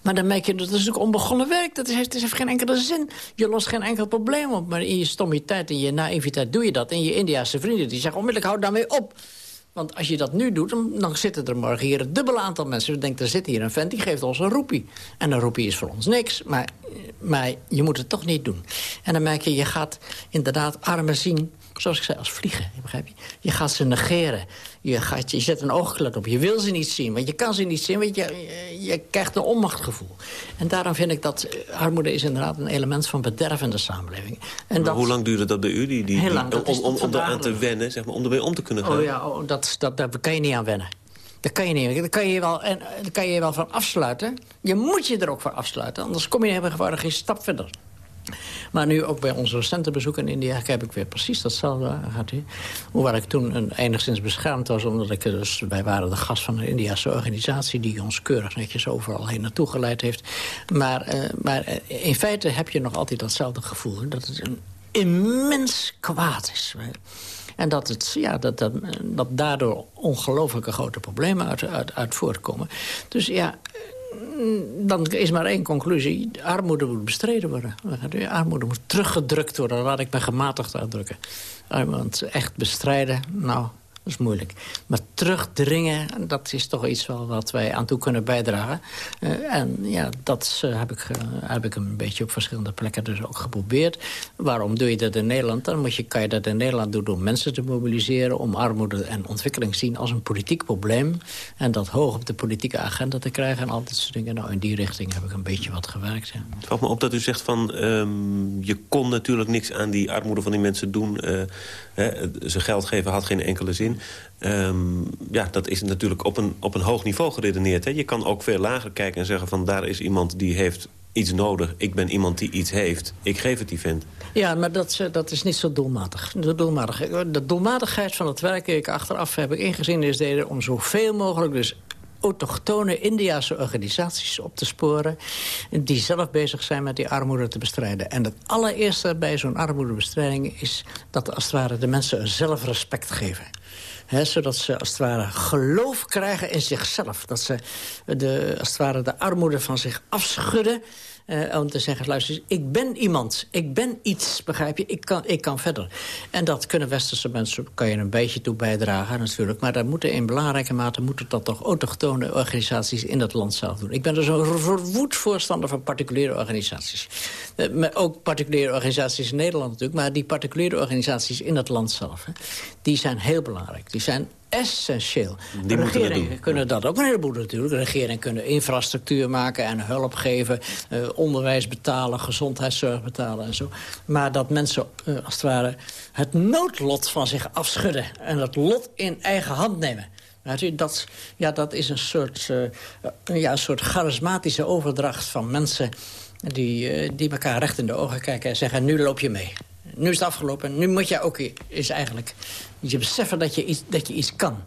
Maar dan merk je, dat is natuurlijk onbegonnen werk. Dat heeft, dat geen enkele zin. Je lost geen enkel probleem op. Maar in je stommiteit en je naïviteit doe je dat. En je Indiase vrienden die zeggen onmiddellijk, houd daarmee op. Want als je dat nu doet, dan zitten er morgen hier een dubbel aantal mensen. Je denkt, er zit hier een vent, die geeft ons een roepie. En een roepie is voor ons niks, maar, maar je moet het toch niet doen. En dan merk je, je gaat inderdaad armen zien zoals ik zei, als vliegen. Begrijp je? Je gaat ze negeren. Je, gaat, je zet een oogklep op. Je wil ze niet zien, want je kan ze niet zien. Want je, je, krijgt een onmachtgevoel. En daarom vind ik dat eh, armoede is inderdaad een element van bederf in de samenleving. En maar hoe lang duurde dat bij u? Die, die, heel lang. om, om, om eraan te wennen, zeg maar, om ermee om te kunnen gaan? Oh ja, oh, dat, dat, daar kan je niet aan wennen. Daar kan je niet. Daar kan je wel, en, daar kan je wel van afsluiten. Je moet je er ook van afsluiten. Anders kom je hebben geen stap verder. Maar nu ook bij onze recente bezoek in India heb ik weer precies datzelfde gehad. Hoewel ik toen een, enigszins beschaamd was, omdat ik dus, wij waren de gast van een Indiase organisatie die ons keurig netjes overal heen naartoe geleid heeft. Maar, uh, maar in feite heb je nog altijd datzelfde gevoel. Dat het een immens kwaad is. En dat, het, ja, dat, dat, dat daardoor ongelooflijke grote problemen uit, uit, uit voortkomen. Dus ja, dan is maar één conclusie. Armoede moet bestreden worden. Armoede moet teruggedrukt worden. Laat ik me gematigd uitdrukken. Want echt bestrijden, nou, dat is moeilijk. Maar terugdringen, dat is toch iets wat wij aan toe kunnen bijdragen. Uh, en ja, dat uh, heb, ik, heb ik een beetje op verschillende plekken dus ook geprobeerd. Waarom doe je dat in Nederland? Dan moet je, kan je dat in Nederland doen door mensen te mobiliseren... om armoede en ontwikkeling zien als een politiek probleem. En dat hoog op de politieke agenda te krijgen en al dat soort dingen. Nou, in die richting heb ik een beetje wat gewerkt. Het valt me op dat u zegt van... Um, je kon natuurlijk niks aan die armoede van die mensen doen. Hè, ze geld geven had geen enkele zin. Um, ja, dat is natuurlijk op een, op een hoog niveau geredeneerd. Hè. Je kan ook veel lager kijken en zeggen van... daar is iemand die heeft iets nodig. Ik ben iemand die iets heeft. Ik geef het die vent. Ja, maar dat, eh, dat is niet zo doelmatig. De, doelmatig. de doelmatigheid van het werk ik achteraf heb ik ingezien... is deden om zoveel mogelijk dus autochtone Indiase organisaties op te sporen... die zelf bezig zijn met die armoede te bestrijden. En het allereerste bij zo'n armoedebestrijding is... dat als het ware de mensen een zelfrespect geven zodat ze als het ware geloof krijgen in zichzelf. Dat ze de, als het ware de armoede van zich afschudden. Uh, om te zeggen, luister, ik ben iemand. Ik ben iets, begrijp je? Ik kan, ik kan verder. En dat kunnen westerse mensen, kan je een beetje toe bijdragen natuurlijk. Maar daar moeten in belangrijke mate moeten dat toch autochtone organisaties in dat land zelf doen. Ik ben dus een verwoed voorstander van particuliere organisaties. Uh, ook particuliere organisaties in Nederland natuurlijk. Maar die particuliere organisaties in dat land zelf, hè, die zijn heel belangrijk. Die zijn essentieel. Die regeringen kunnen dat ook een heleboel natuurlijk. Regeringen kunnen infrastructuur maken en hulp geven. Uh, onderwijs betalen, gezondheidszorg betalen en zo. Maar dat mensen uh, als het ware het noodlot van zich afschudden... en het lot in eigen hand nemen... Dat, ja, dat is een soort, uh, ja, een soort charismatische overdracht van mensen... Die, die elkaar recht in de ogen kijken en zeggen... nu loop je mee nu is het afgelopen. Nu moet je ook is eigenlijk je beseffen dat je, iets, dat je iets kan.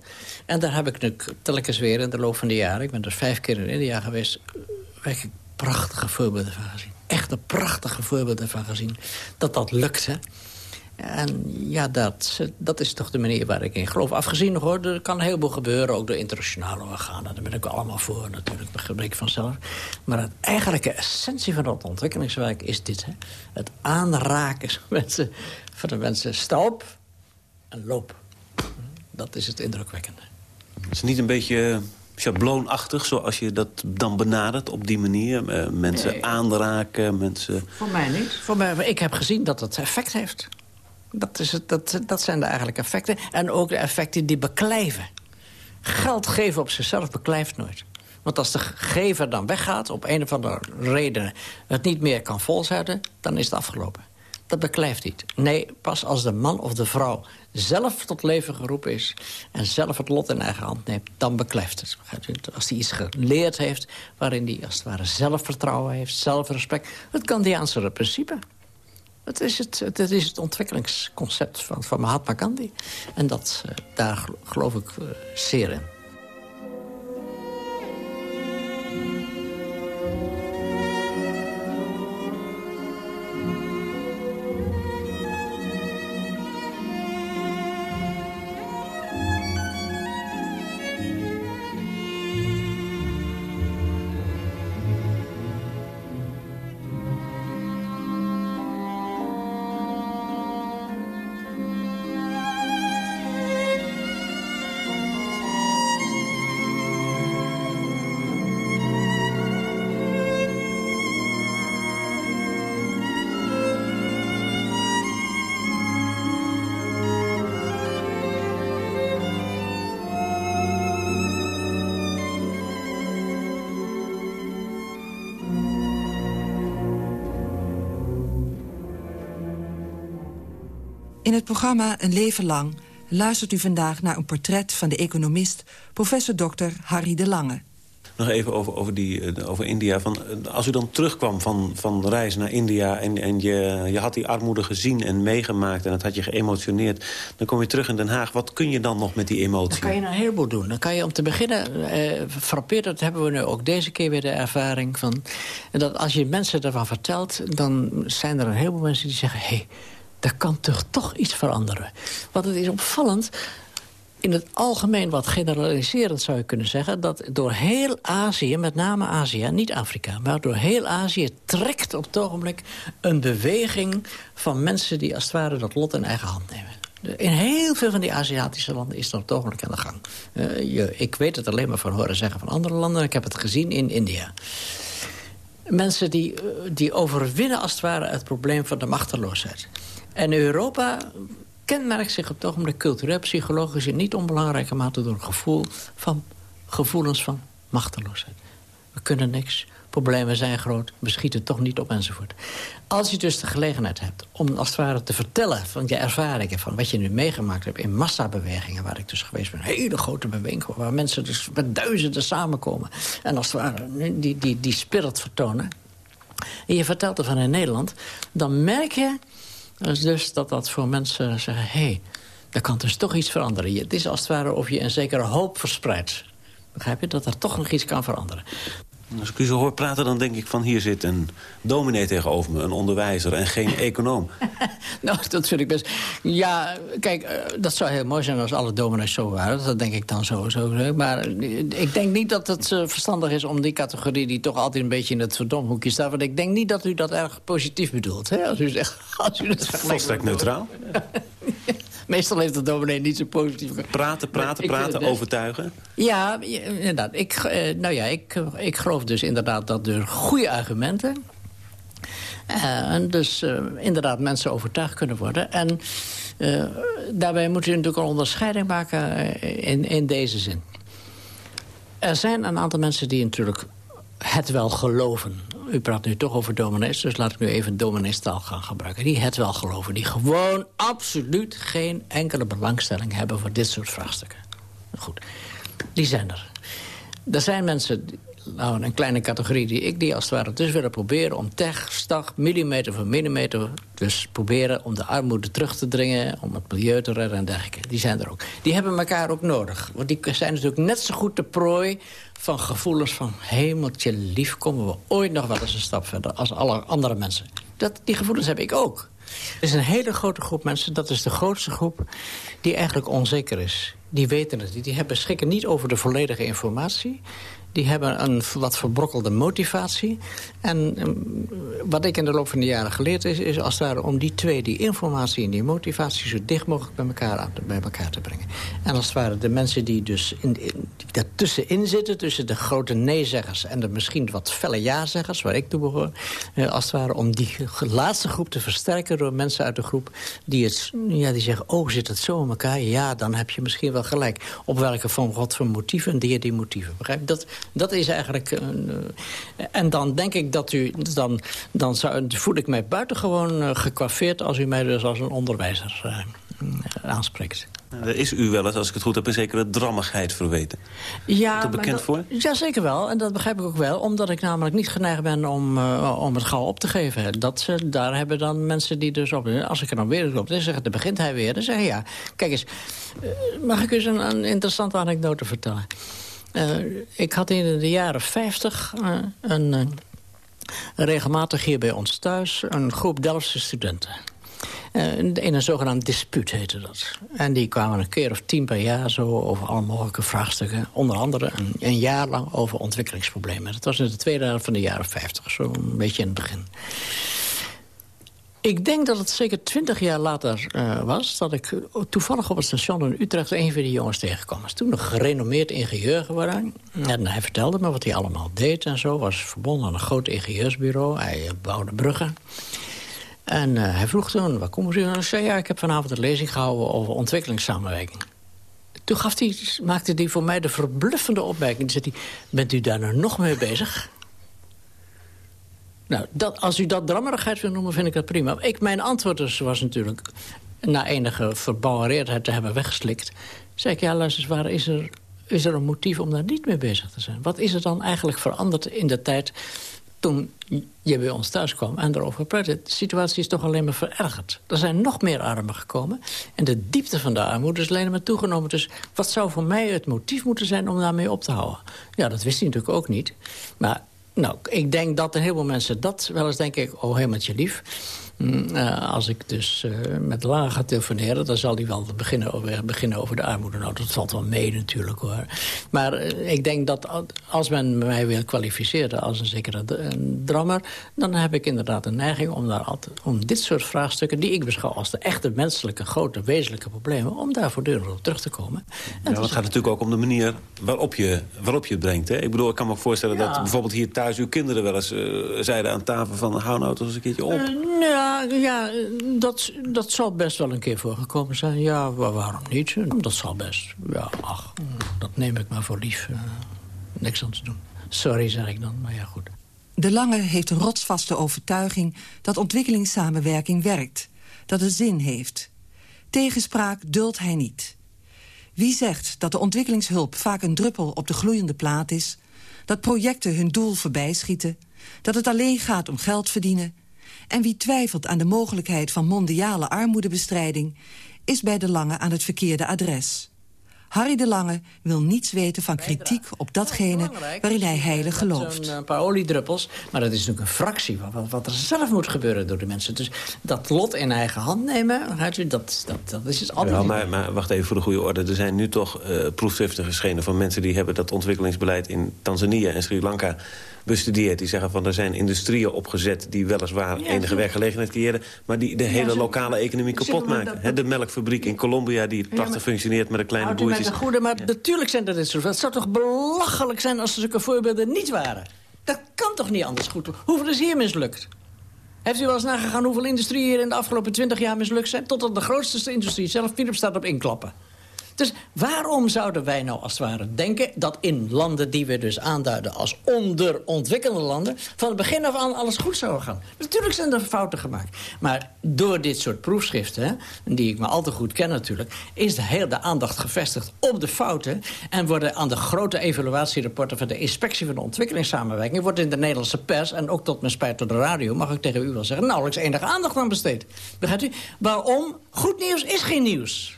En daar heb ik nu telkens weer in de loop van de jaren... ik ben er vijf keer in India geweest... werkelijk prachtige voorbeelden van gezien. Echte prachtige voorbeelden van gezien. Dat dat lukt, hè. En ja, dat, dat is toch de manier waar ik in geloof. Afgezien nog hoor, er kan heel veel gebeuren, ook door internationale organen. Daar ben ik allemaal voor, natuurlijk, begrijp ik vanzelf. Maar het eigenlijke essentie van dat ontwikkelingswerk is dit. Hè? Het aanraken *laughs* van, mensen, van de mensen. Stop en loop. Dat is het indrukwekkende. Is het niet een beetje schabloonachtig, zoals je dat dan benadert op die manier? Eh, mensen aanraken, mensen... Voor mij niet. Voor mij, ik heb gezien dat het effect heeft. Dat, is het, dat, dat zijn de eigenlijke effecten. En ook de effecten die beklijven. Geld geven op zichzelf beklijft nooit. Want als de gever dan weggaat, op een of andere reden... het niet meer kan volzetten, dan is het afgelopen. Dat beklijft niet. Nee, pas als de man of de vrouw zelf tot leven geroepen is... en zelf het lot in eigen hand neemt, dan beklijft het. Als hij iets geleerd heeft waarin hij als het ware zelfvertrouwen heeft... zelfrespect, het Kandiaanse principe. Het is het, het, is het ontwikkelingsconcept van, van Mahatma Gandhi. En dat, uh, daar geloof ik uh, zeer in. In het programma Een Leven Lang luistert u vandaag naar een portret van de economist... professor Dr. Harry de Lange. Nog even over, over, die, eh, over India. Van, eh, als u dan terugkwam van, van reis naar India... en, en je, je had die armoede gezien en meegemaakt... en het had je geëmotioneerd... dan kom je terug in Den Haag. Wat kun je dan nog met die emotie? Dan kan je een heleboel doen. Dan kan je om te beginnen... Eh, frappeert, dat hebben we nu ook deze keer weer de ervaring van... dat als je mensen daarvan vertelt... dan zijn er een heleboel mensen die zeggen... Hey, er kan toch toch iets veranderen. Want het is opvallend in het algemeen, wat generaliserend zou je kunnen zeggen... dat door heel Azië, met name Azië, niet Afrika... maar door heel Azië trekt op het ogenblik een beweging... van mensen die als het ware dat lot in eigen hand nemen. In heel veel van die Aziatische landen is dat op het ogenblik aan de gang. Uh, je, ik weet het alleen maar van horen zeggen van andere landen. Ik heb het gezien in India. Mensen die, eh, die overwinnen als het ware het probleem van de machteloosheid. En Europa kenmerkt zich op het ogenblik cultureel, psychologisch... in niet onbelangrijke mate door een gevoel van gevoelens van machteloosheid. We kunnen niks, problemen zijn groot, we schieten toch niet op enzovoort. Als je dus de gelegenheid hebt om als het ware te vertellen... van je ervaringen, van wat je nu meegemaakt hebt in massabewegingen... waar ik dus geweest ben, hele grote bewegingen... waar mensen dus met duizenden samenkomen... en als het ware die, die, die spirit vertonen... en je vertelt ervan in Nederland... dan merk je dus, dus dat dat voor mensen zeggen... hé, hey, er kan dus toch iets veranderen. Het is als het ware of je een zekere hoop verspreidt. Begrijp je? Dat er toch nog iets kan veranderen. Als ik u zo hoor praten, dan denk ik van hier zit een dominee tegenover me, een onderwijzer en geen *laughs* econoom. nou, dat vind ik best. Ja, kijk, eh, dat zou heel mooi zijn als alle dominees zo waren. Dat denk ik dan sowieso. Maar eh, ik denk niet dat het eh, verstandig is om die categorie... die toch altijd een beetje in het verdomhoekje staat. Want ik denk niet dat u dat erg positief bedoelt. Hè? Als u zegt... *laughs* Als u het Volstrekt neutraal. *laughs* Meestal heeft de dominee niet zo positief... Praten, praten, praten, overtuigen? Ja, inderdaad. Ik, eh, nou ja, ik, ik geloof dus inderdaad dat er goede argumenten... En dus inderdaad mensen overtuigd kunnen worden. En daarbij moet je natuurlijk een onderscheiding maken in, in deze zin. Er zijn een aantal mensen die natuurlijk het wel geloven u praat nu toch over dominees, dus laat ik nu even domineestaal gaan gebruiken. Die het wel geloven, die gewoon absoluut geen enkele belangstelling hebben voor dit soort vraagstukken. Goed, die zijn er. Er zijn mensen, nou een kleine categorie die ik die als het ware dus willen proberen... om tech, stag, millimeter voor millimeter... dus proberen om de armoede terug te dringen... om het milieu te redden en dergelijke. Die zijn er ook. Die hebben elkaar ook nodig. Want die zijn natuurlijk net zo goed de prooi van gevoelens van... hemeltje lief, komen we ooit nog wel eens een stap verder... als alle andere mensen. Dat, die gevoelens heb ik ook. Er is een hele grote groep mensen, dat is de grootste groep... die eigenlijk onzeker is. Die weten het niet. Die hebben beschikken niet over de volledige informatie die hebben een wat verbrokkelde motivatie. En ehm, wat ik in de loop van de jaren geleerd is... is als daar om die twee, die informatie en die motivatie... zo dicht mogelijk bij elkaar, aan, bij elkaar te brengen. En als het ware de mensen die dus in, die daartussenin zitten... tussen de grote nee-zeggers en de misschien wat felle ja-zeggers... waar ik toe behoor... Eh, als het ware om die laatste groep te versterken... door mensen uit de groep die, het, ja, die zeggen... oh, zit het zo in elkaar? Ja, dan heb je misschien wel gelijk. Op welke van wat voor motieven? Die die motieven. Begrijp Dat, dat is eigenlijk... Uh, en dan denk ik dat u... Dan, dan zou, voel ik mij buitengewoon uh, gekwaffeerd... als u mij dus als een onderwijzer uh, aanspreekt. Er is u wel eens, als ik het goed heb, een zekere drammigheid verweten. Ja, dat bekend voor? Ja, zeker wel. En dat begrijp ik ook wel. Omdat ik namelijk niet geneigd ben om, uh, om het gauw op te geven. Dat ze, daar hebben dan mensen die dus op... Als ik er dan weer op zeg, dan begint hij weer. Dan zeg ja, kijk eens, mag ik u eens een, een interessante anekdote vertellen? Uh, ik had in de jaren 50 uh, een, uh, regelmatig hier bij ons thuis... een groep Delftse studenten. in een zogenaamd dispuut heette dat. En die kwamen een keer of tien per jaar zo over alle mogelijke vraagstukken. Onder andere een, een jaar lang over ontwikkelingsproblemen. Dat was in de tweede helft van de jaren 50, zo een beetje in het begin. Ik denk dat het zeker twintig jaar later uh, was... dat ik toevallig op het station in Utrecht een van die jongens tegenkwam. Hij toen een gerenommeerd ingenieur geworden. En hij vertelde me wat hij allemaal deed en zo. Was verbonden aan een groot ingenieursbureau. Hij bouwde bruggen. En uh, hij vroeg toen, waar komen ze? En zei, ja, ik heb vanavond een lezing gehouden over ontwikkelingssamenwerking. Toen gaf hij, maakte hij voor mij de verbluffende opmerking. Die zei bent u daar nou nog mee bezig? Nou, dat, als u dat drammerigheid wil noemen, vind ik dat prima. Ik, mijn antwoord dus was natuurlijk... na enige verbouwereerdheid te hebben weggeslikt... zei ik, ja, luister eens, waar is er, is er een motief om daar niet mee bezig te zijn? Wat is er dan eigenlijk veranderd in de tijd toen je bij ons thuis kwam en erover praatte. De situatie is toch alleen maar verergerd. Er zijn nog meer armen gekomen. En de diepte van de armoede is alleen maar toegenomen. Dus wat zou voor mij het motief moeten zijn om daarmee op te houden? Ja, dat wist hij natuurlijk ook niet. Maar nou, ik denk dat een heleboel mensen dat wel eens denken... oh, helemaal lief. Mm, eh, als ik dus uh, met Lara ga telefoneren... dan zal hij wel beginnen over, beginnen over de armoede. Nou, dat valt wel mee natuurlijk, hoor. Maar uh, ik denk dat als men mij wil kwalificeren als een zekere drammer... dan heb ik inderdaad een neiging om, daar altijd, om dit soort vraagstukken... die ik beschouw als de echte menselijke, grote, wezenlijke problemen... om daar voortdurend op terug te komen. En ja, het gaat natuurlijk ook om de manier waarop je, waarop je het brengt. Hè? Ik bedoel, ik kan me voorstellen ja. dat bijvoorbeeld hier thuis... uw kinderen wel eens zeiden aan tafel van... hou nou toch eens een keertje op. ja, dat, dat zal best wel een keer voorgekomen zijn. Ja, waarom niet? Dat zal best. Ja, ach, dat neem ik maar voor lief. Uh, niks aan te doen. Sorry, zeg ik dan, maar ja, goed. De Lange heeft een rotsvaste overtuiging dat ontwikkelingssamenwerking werkt. Dat het zin heeft. Tegenspraak duldt hij niet. Wie zegt dat de ontwikkelingshulp vaak een druppel op de gloeiende plaat is... dat projecten hun doel voorbijschieten... dat het alleen gaat om geld verdienen... En wie twijfelt aan de mogelijkheid van mondiale armoedebestrijding... is bij De Lange aan het verkeerde adres. Harry de Lange wil niets weten van kritiek op datgene waarin hij heilig gelooft. Een paar oliedruppels, maar dat is natuurlijk een fractie van wat er zelf moet gebeuren door de mensen. Dus dat lot in eigen hand nemen, dat, dat, dat is altijd... Ja, maar, maar, wacht even voor de goede orde. Er zijn nu toch uh, proefschriften geschenen van mensen die hebben dat ontwikkelingsbeleid in Tanzania en Sri Lanka bestudeerd. Die zeggen van er zijn industrieën opgezet die weliswaar ja, enige werkgelegenheid creëren... maar die de hele lokale economie kapot maken. de melkfabriek in Colombia die prachtig functioneert met een kleine boertjes. goede, maar natuurlijk zijn dat dit soort... Het zou toch belachelijk zijn als er zulke voorbeelden niet waren? Dat kan toch niet anders goed? Hoeveel is hier mislukt? Heeft u wel eens nagegaan hoeveel industrieën hier in de afgelopen 20 jaar mislukt zijn? Totdat de grootste industrie zelf Philips staat op inklappen. Dus waarom zouden wij nou als het ware denken... dat in landen die we dus aanduiden als onderontwikkelde landen... van het begin af aan alles goed zou gaan? Natuurlijk zijn er fouten gemaakt. Maar door dit soort proefschriften, die ik me al te goed ken natuurlijk... is de hele aandacht gevestigd op de fouten... en worden aan de grote evaluatierapporten van de inspectie van de ontwikkelingssamenwerking... wordt in de Nederlandse pers, en ook tot mijn spijt door de radio... mag ik tegen u wel zeggen, nauwelijks enige aandacht aan besteed. Begrijpt u? Waarom? Goed nieuws is geen nieuws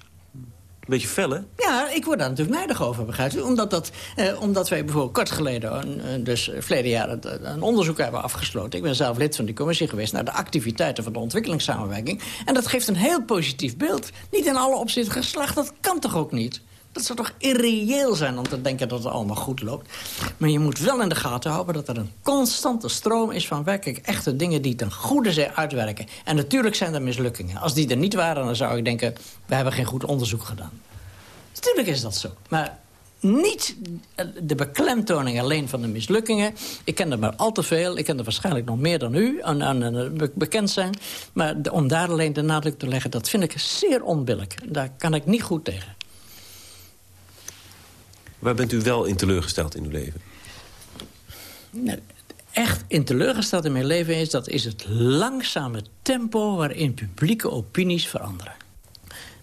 beetje fel, hè? Ja, ik word daar natuurlijk nijdig over, begrijpt u? Omdat, dat, eh, omdat wij bijvoorbeeld kort geleden, dus verleden jaar... een onderzoek hebben afgesloten. Ik ben zelf lid van die commissie geweest... naar de activiteiten van de ontwikkelingssamenwerking. En dat geeft een heel positief beeld. Niet in alle opzichten geslaagd, dat kan toch ook niet? Dat zou toch irreëel zijn om te denken dat het allemaal goed loopt. Maar je moet wel in de gaten houden dat er een constante stroom is... van werkelijk echte dingen die ten goede zijn uitwerken. En natuurlijk zijn er mislukkingen. Als die er niet waren, dan zou ik denken... we hebben geen goed onderzoek gedaan. Natuurlijk is dat zo. Maar niet de beklemtoning alleen van de mislukkingen. Ik ken er maar al te veel. Ik ken er waarschijnlijk nog meer dan u aan, aan, bekend zijn. Maar om daar alleen de nadruk te leggen, dat vind ik zeer onbillijk. Daar kan ik niet goed tegen. Waar bent u wel in teleurgesteld in uw leven? Echt in teleurgesteld in mijn leven is... dat is het langzame tempo waarin publieke opinies veranderen.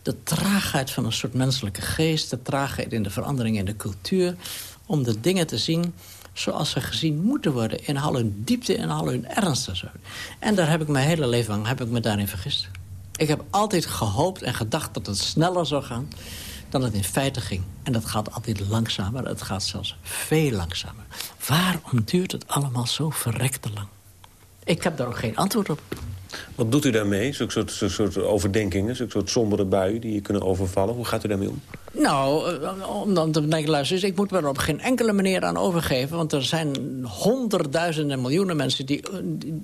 De traagheid van een soort menselijke geest... de traagheid in de verandering in de cultuur... om de dingen te zien zoals ze gezien moeten worden... in al hun diepte en al hun ernst. En daar heb ik mijn hele leven lang heb ik me daarin vergist. Ik heb altijd gehoopt en gedacht dat het sneller zou gaan dan het in feite ging. En dat gaat altijd langzamer, het gaat zelfs veel langzamer. Waarom duurt het allemaal zo verrekte lang? Ik heb daar ook geen antwoord op. Wat doet u daarmee, zo'n soort, soort overdenkingen, zo'n soort sombere buien die je kunnen overvallen? Hoe gaat u daarmee om? Nou, eh, om dan te denken, luister ik moet me er op geen enkele manier aan overgeven. Want er zijn honderdduizenden, miljoenen mensen die,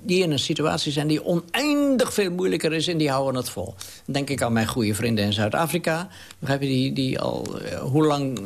die in een situatie zijn... die oneindig veel moeilijker is en die houden het vol. Denk ik aan mijn goede vrienden in Zuid-Afrika. Begrijp je, die, die al, eh, hoe lang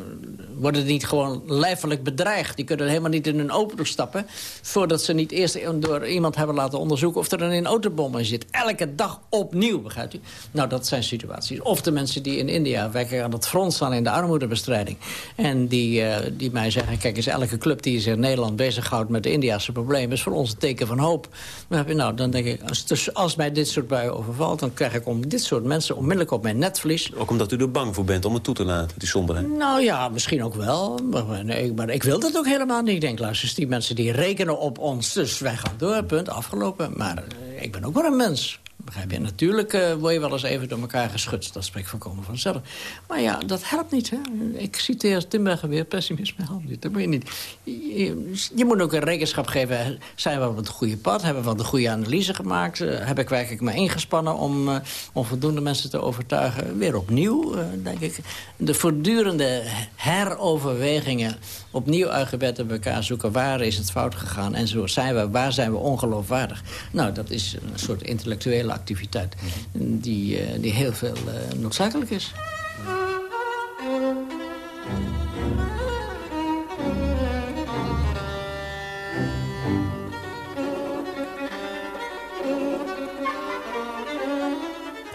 worden niet gewoon lijfelijk bedreigd. Die kunnen helemaal niet in hun auto stappen... voordat ze niet eerst door iemand hebben laten onderzoeken... of er een autobom in zit. Elke dag opnieuw, begrijpt u? Nou, dat zijn situaties. Of de mensen die in India werken aan het front staan... in de armoedebestrijding. En die, uh, die mij zeggen... kijk eens, elke club die zich in Nederland bezighoudt... met de Indiase problemen... is voor ons een teken van hoop. Nou, dan denk ik, als, dus als mij dit soort buien overvalt... dan krijg ik om dit soort mensen onmiddellijk op mijn netvlies. Ook omdat u er bang voor bent om het toe te laten, die somberheid? Nou ja, misschien ook wel. Maar, nee, maar ik wil dat ook helemaal niet. Ik denk, luister, die mensen die rekenen op ons... dus wij gaan door, punt, afgelopen. Maar uh, ik ben ook wel een mens. Begrijp je? Natuurlijk uh, word je wel eens even door elkaar geschud. Dat spreekt voorkomen vanzelf. Maar ja, dat helpt niet. Hè? Ik citeer Timberger weer, pessimisme helpt niet. Dat moet je niet. Je, moet ook een rekenschap geven. Zijn we op het goede pad? Hebben we de goede analyse gemaakt? Uh, heb ik werkelijk me ingespannen om, uh, voldoende mensen te overtuigen? Weer opnieuw, denk ik. De voortdurende heroverwegingen opnieuw uitgebed bij elkaar zoeken. Waar is het fout gegaan? En zo zijn we, waar zijn we ongeloofwaardig? Nou, dat is een soort intellectuele activiteit die, uh, die heel veel uh, noodzakelijk is.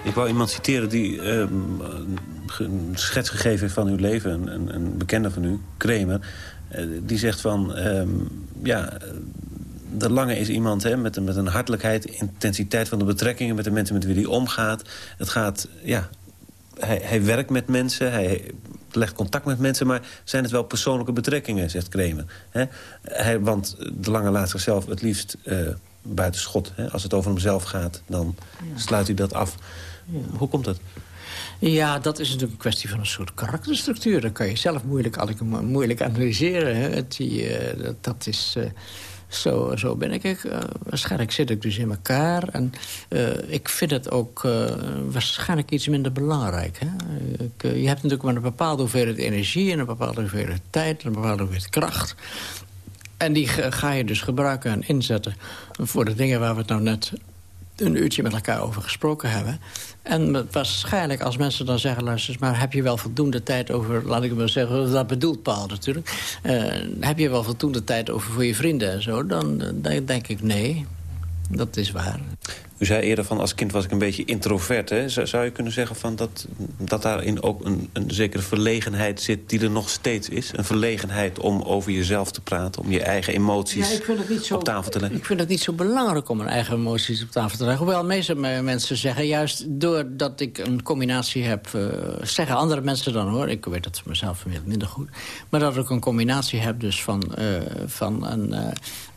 Ik wou iemand citeren die uh, een schets gegeven heeft van uw leven. Een, een bekende van u, Kramer. Uh, die zegt van... Um, ja, de Lange is iemand hè, met, een, met een hartelijkheid, intensiteit van de betrekkingen... met de mensen met wie hij omgaat. Het gaat, ja, hij, hij werkt met mensen, hij legt contact met mensen... maar zijn het wel persoonlijke betrekkingen, zegt Kremer. Hè? Hij, want de Lange laat zichzelf het liefst uh, buiten schot. Hè? Als het over hemzelf gaat, dan ja. sluit hij dat af. Ja. Hoe komt dat? Ja, dat is natuurlijk een kwestie van een soort karakterstructuur. Dat kan je zelf moeilijk, moeilijk analyseren. Hè? Die, uh, dat, dat is... Uh, zo, zo ben ik. Uh, waarschijnlijk zit ik dus in elkaar. En uh, ik vind het ook uh, waarschijnlijk iets minder belangrijk. Hè? Ik, je hebt natuurlijk maar een bepaalde hoeveelheid energie... en een bepaalde hoeveelheid tijd en een bepaalde hoeveelheid kracht. En die ga je dus gebruiken en inzetten... voor de dingen waar we het nou net een uurtje met elkaar over gesproken hebben. En waarschijnlijk als mensen dan zeggen... luister, maar heb je wel voldoende tijd over... laat ik maar zeggen, dat bedoelt Paul natuurlijk... Uh, heb je wel voldoende tijd over voor je vrienden en zo... dan, dan denk ik nee, dat is waar. U zei eerder van als kind was ik een beetje introvert. Hè? Zou je kunnen zeggen van dat, dat daarin ook een, een zekere verlegenheid zit... die er nog steeds is? Een verlegenheid om over jezelf te praten... om je eigen emoties ja, zo, op tafel te leggen? Ik vind het niet zo belangrijk om mijn eigen emoties op tafel te leggen. Hoewel meeste mensen zeggen, juist doordat ik een combinatie heb... Uh, zeggen andere mensen dan hoor, ik weet dat voor mezelf minder goed... maar dat ik een combinatie heb dus van, uh, van, een, uh,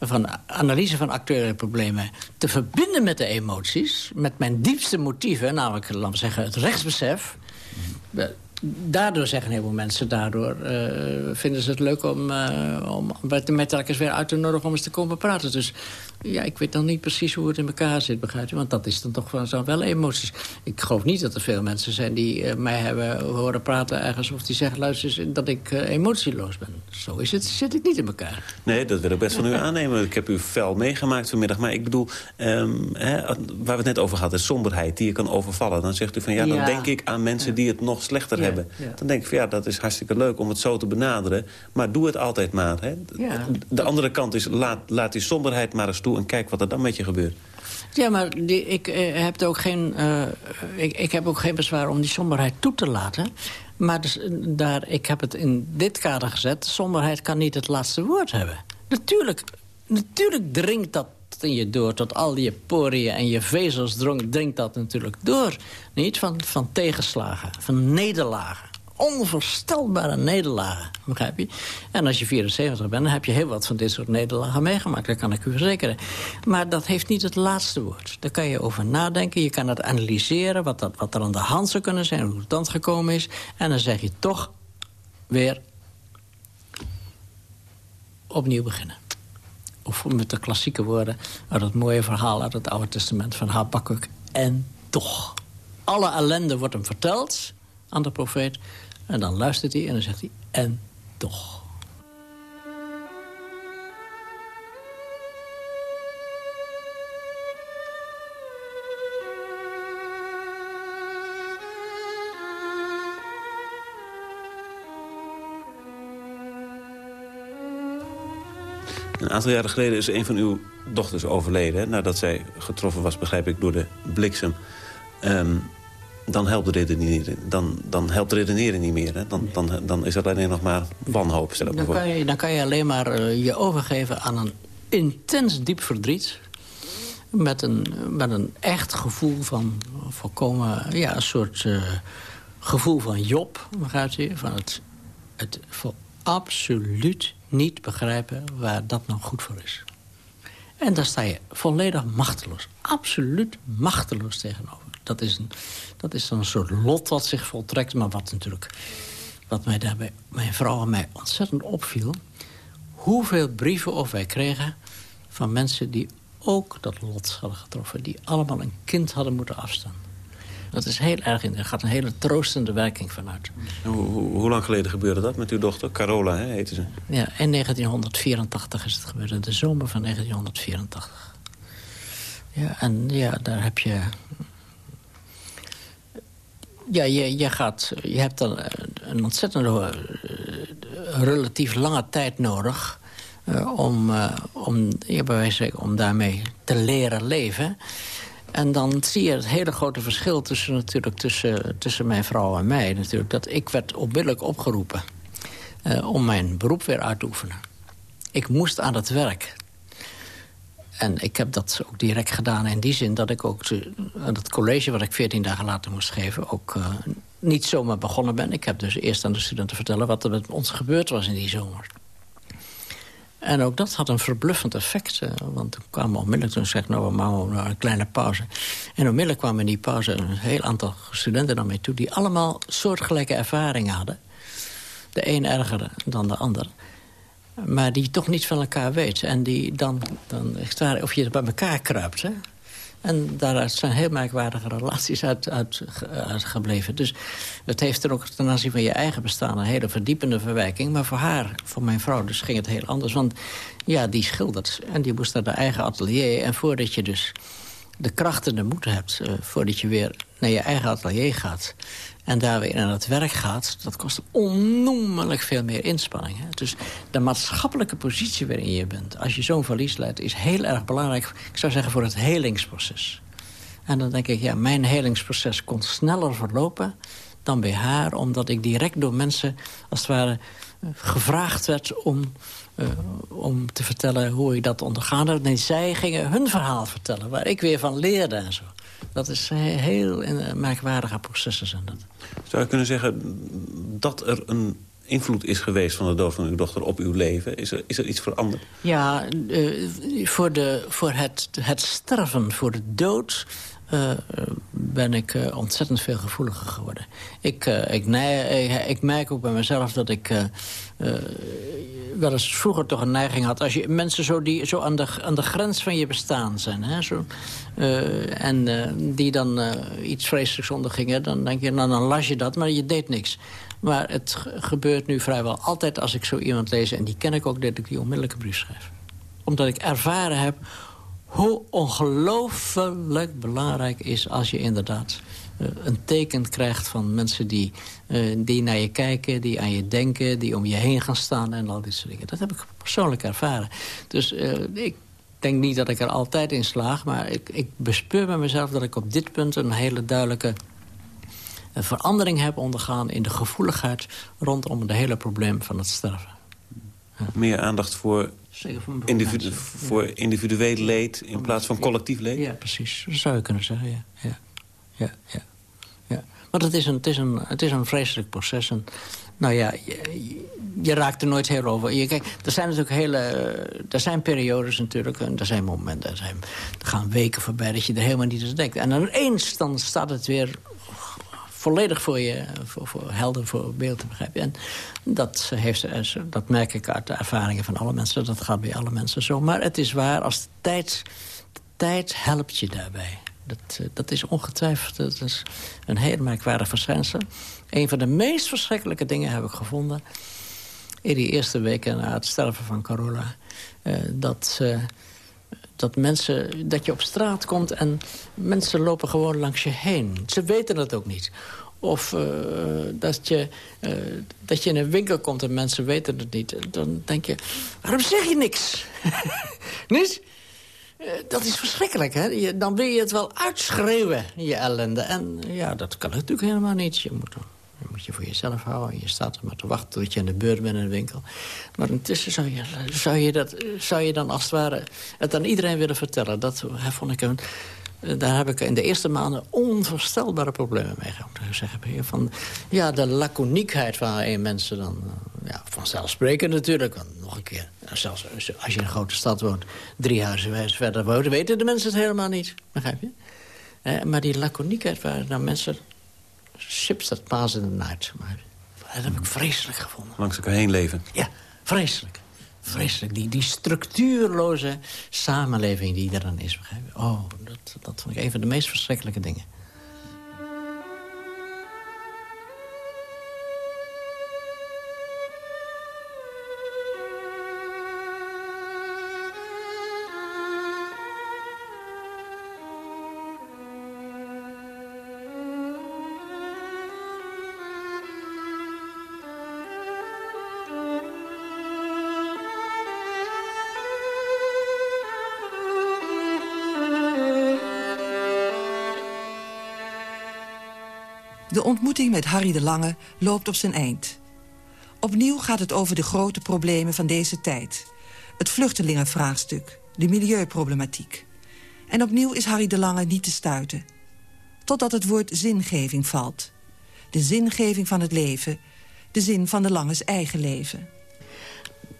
van analyse van actuele problemen... te verbinden met de emoties met mijn diepste motieven... namelijk, laten we zeggen, het rechtsbesef... Daardoor zeggen een heleboel mensen, daardoor uh, vinden ze het leuk om, uh, om met telkens weer uit te nodigen om eens te komen praten. Dus ja, ik weet dan niet precies hoe het in elkaar zit, begrijp je? Want dat is dan toch wel, zo wel emoties. Ik geloof niet dat er veel mensen zijn die uh, mij hebben horen praten ergens... of die zeggen, luister, dat ik uh, emotieloos ben. Zo is het, zit het niet in elkaar. Nee, dat wil ik best van u *laughs* aannemen. Ik heb u fel meegemaakt vanmiddag. Maar ik bedoel, um, hè, waar we het net over hadden, somberheid die je kan overvallen. Dan zegt u van, ja, dan ja. denk ik aan mensen ja. die het nog slechter ja. hebben. Dan denk ik van, ja, dat is hartstikke leuk om het zo te benaderen. Maar doe het altijd maar. Hè. De andere kant is, laat, laat die somberheid maar eens toe en kijk wat er dan met je gebeurt. Ja, maar die, ik, uh, heb ook geen, uh, ik, ik heb ook geen bezwaar om die somberheid toe te laten. Maar dus, daar, ik heb het in dit kader gezet. Somberheid kan niet het laatste woord hebben. Natuurlijk, natuurlijk dringt dat in je door. Tot al je poriën en je vezels dringt dat natuurlijk door. Niet van, van tegenslagen, van nederlagen onvoorstelbare nederlagen, begrijp je? En als je 74 bent, dan heb je heel wat van dit soort nederlagen meegemaakt. Dat kan ik u verzekeren. Maar dat heeft niet het laatste woord. Daar kan je over nadenken, je kan het analyseren... wat, dat, wat er aan de hand zou kunnen zijn, hoe het dan gekomen is. En dan zeg je toch weer opnieuw beginnen. Of met de klassieke woorden uit het mooie verhaal uit het Oude Testament van Habakkuk. En toch. Alle ellende wordt hem verteld aan de profeet. En dan luistert hij en dan zegt hij, en toch. Een aantal jaren geleden is een van uw dochters overleden... Nadat zij getroffen was, begrijp ik, door de bliksem. Um, dan helpt redeneren, dan, dan helpt redeneren niet meer. Hè? Dan, dan, dan is er alleen nog maar wanhoop, stel ik dan, kan je, dan kan je alleen maar uh, je overgeven aan een intens diep verdriet. Met een, met een echt gevoel van volkomen... Ja, een soort uh, gevoel van Job, begrijpt u? Van het, het voor absoluut niet begrijpen waar dat nou goed voor is. En daar sta je volledig machteloos. Absoluut machteloos tegenover. Dat is, een, dat is dan een soort lot wat zich voltrekt. Maar wat natuurlijk, wat mij daarbij, mijn vrouw en mij ontzettend opviel... hoeveel brieven of wij kregen van mensen die ook dat lot hadden getroffen. Die allemaal een kind hadden moeten afstaan. Dat is heel erg, er gaat een hele troostende werking vanuit. Hoe, hoe, hoe, lang geleden gebeurde dat met uw dochter? Carola, hè, heette ze. Ja, in 1984 is het gebeurd. In de zomer van 1984. Ja, en ja, daar heb je... Ja, je, je, gaat, je hebt dan een ontzettend uh, relatief lange tijd nodig... Uh, om, om, ja, om daarmee te leren leven. En dan zie je het hele grote verschil tussen, natuurlijk, tussen, tussen mijn vrouw en mij. Natuurlijk, dat ik werd onmiddellijk opgeroepen om mijn beroep weer uit te oefenen. Ik moest aan het werk. En ik heb dat ook direct gedaan in die zin dat ik ook het college... wat ik veertien dagen later moest geven, ook uh, niet zomaar begonnen ben. Ik heb dus eerst aan de studenten vertellen wat er met ons gebeurd was in die zomer. En ook dat had een verbluffend effect. Uh, want toen kwamen onmiddellijk, toen zei ik, nou, we een kleine pauze. En onmiddellijk kwamen in die pauze een heel aantal studenten naar mij toe... die allemaal soortgelijke ervaringen hadden. De een erger dan de ander. Maar die toch niet van elkaar weten. En die dan, dan of je bij elkaar kruipt, hè. En daaruit zijn heel merkwaardige relaties uit, uit, uitgebleven. Dus het heeft er ook ten aanzien van je eigen bestaan... een hele verdiepende verwijking. Maar voor haar, voor mijn vrouw, dus ging het heel anders. Want ja, die schildert en die moest naar haar eigen atelier. En voordat je dus de kracht en de moed hebt... Uh, voordat je weer naar je eigen atelier gaat... en daar weer aan het werk gaat... dat kost onnoemelijk veel meer inspanning. Hè? Dus de maatschappelijke positie waarin je bent... als je zo'n verlies leidt, is heel erg belangrijk... ik zou zeggen voor het helingsproces. En dan denk ik, ja, mijn helingsproces kon sneller verlopen... dan bij haar, omdat ik direct door mensen, als het ware... gevraagd werd om uh, om te vertellen hoe ik dat ondergaan heb. Nee, zij gingen hun verhaal vertellen, waar ik weer van leerde en zo. Dat is heel merkwaardige processen zijn dat. Zou je kunnen zeggen dat er een invloed is geweest van de dood van uw dochter op uw leven? Is er, is er iets veranderd? Ja, uh, voor, de, voor het, het sterven, voor de dood... Uh, ben ik uh, ontzettend veel gevoeliger geworden. Ik, ik, nee, ik, ik, merk ook bij mezelf dat ik wel eens vroeger toch een neiging had... als je mensen zo, die, zo aan, de, aan de grens van je bestaan zijn... Hè, zo, en die dan iets vreselijks ondergingen... dan denk je, nou, dan las je dat, maar je deed niks. Maar het gebeurt nu vrijwel altijd als ik zo iemand lees... en die ken ik ook, dat ik die onmiddellijke brief schrijf. Omdat ik ervaren heb hoe ongelooflijk belangrijk is als je inderdaad uh, een teken krijgt van mensen die, uh, die naar je kijken, die aan je denken, die om je heen gaan staan en al die soort dingen. Dat heb ik persoonlijk ervaren. Dus uh, ik denk niet dat ik er altijd in slaag, maar ik, ik bespeur bij mezelf dat ik op dit punt een hele duidelijke verandering heb ondergaan in de gevoeligheid rondom het hele probleem van het sterven. Ja. Meer aandacht voor Individu voor individueel leed in plaats van collectief leed? Ja, precies. Dat zou je kunnen zeggen, ja. ja. Ja, ja, ja. Maar het is, een, het, is een, het is een vreselijk proces. En, nou ja, je, raakt er nooit heel over. Je, kijk, er zijn natuurlijk hele... Er zijn periodes natuurlijk, en er zijn momenten... Er, zijn, er gaan weken voorbij dat je er helemaal niet aan denkt. En dan eens dan staat het weer volledig voor je voor, voor helder voor beeld te begrijpen. En dat, heeft, dat merk ik uit de ervaringen van alle mensen. Dat gaat bij alle mensen zo. Maar het is waar, als tijd, de tijd helpt je daarbij. Dat, dat is ongetwijfeld dat is een heel merkwaardig verschijnsel. Een van de meest verschrikkelijke dingen heb ik gevonden... in die eerste weken na het sterven van Carola... Uh, dat... Uh, dat, mensen, dat je op straat komt en mensen lopen gewoon langs je heen. Ze weten het ook niet. Of dat, je, dat je in een winkel komt en mensen weten het niet. Dan denk je, waarom zeg je niks? *laughs* niet? Uh, dat is verschrikkelijk, hè? Dan wil je het wel uitschreeuwen, je ellende. En ja, dat kan natuurlijk helemaal niet. Je moet, je moet je voor jezelf houden. Je staat er maar te wachten tot je in de beurt bent in de winkel. Maar intussen zou je, zou je, dat, zou je dan als het ware het aan iedereen willen vertellen. Dat vond ik een daar heb ik in de eerste maanden onvoorstelbare problemen mee gehad. Zeggen. Van, ja, de laconiekheid van mensen dan... Eh, ja, vanzelfsprekend natuurlijk. Want nog een keer, zelfs als je in een grote stad woont... drie huizen verder woont, weten de mensen het helemaal niet. Begrijp je? Eh, maar die laconiekheid waar dan mensen... chips dat paas in de. Maar dat heb ik vreselijk gevonden. Langs elkaar heen leven? Ja, vreselijk. Vreselijk. Die, die structuurloze samenleving die er dan is. Oh, dat, dat vond ik een van de meest verschrikkelijke dingen. Met Harry de Lange loopt op zijn eind. Opnieuw gaat het over de grote problemen van deze tijd. Het vluchtelingenvraagstuk, de milieuproblematiek. En opnieuw is Harry de Lange niet te stuiten. Totdat het woord zingeving valt. De zingeving van het leven, de zin van de Langes eigen leven.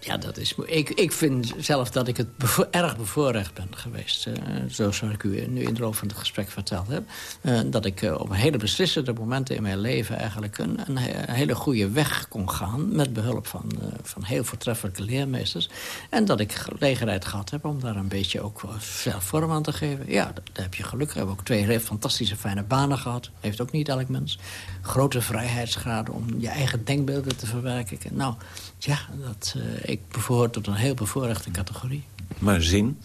Ja, dat is... Ik, ik vind zelf dat ik het erg bevoorrecht ben geweest. Uh, zoals ik u nu in de loop van het gesprek verteld heb. Uh, dat ik uh, op hele beslissende momenten in mijn leven... eigenlijk een, een, hele goede weg kon gaan... met behulp van, van heel voortreffelijke leermeesters. En dat ik gelegenheid gehad heb om daar een beetje ook zelf vorm aan te geven. Ja, daar heb je geluk. We hebben ook twee fantastische fijne banen gehad. Heeft ook niet elk mens. Grote vrijheidsgraden om je eigen denkbeelden te verwerken. Nou, ja, dat, ik behoor tot een heel bevoorrechte categorie. Maar zin?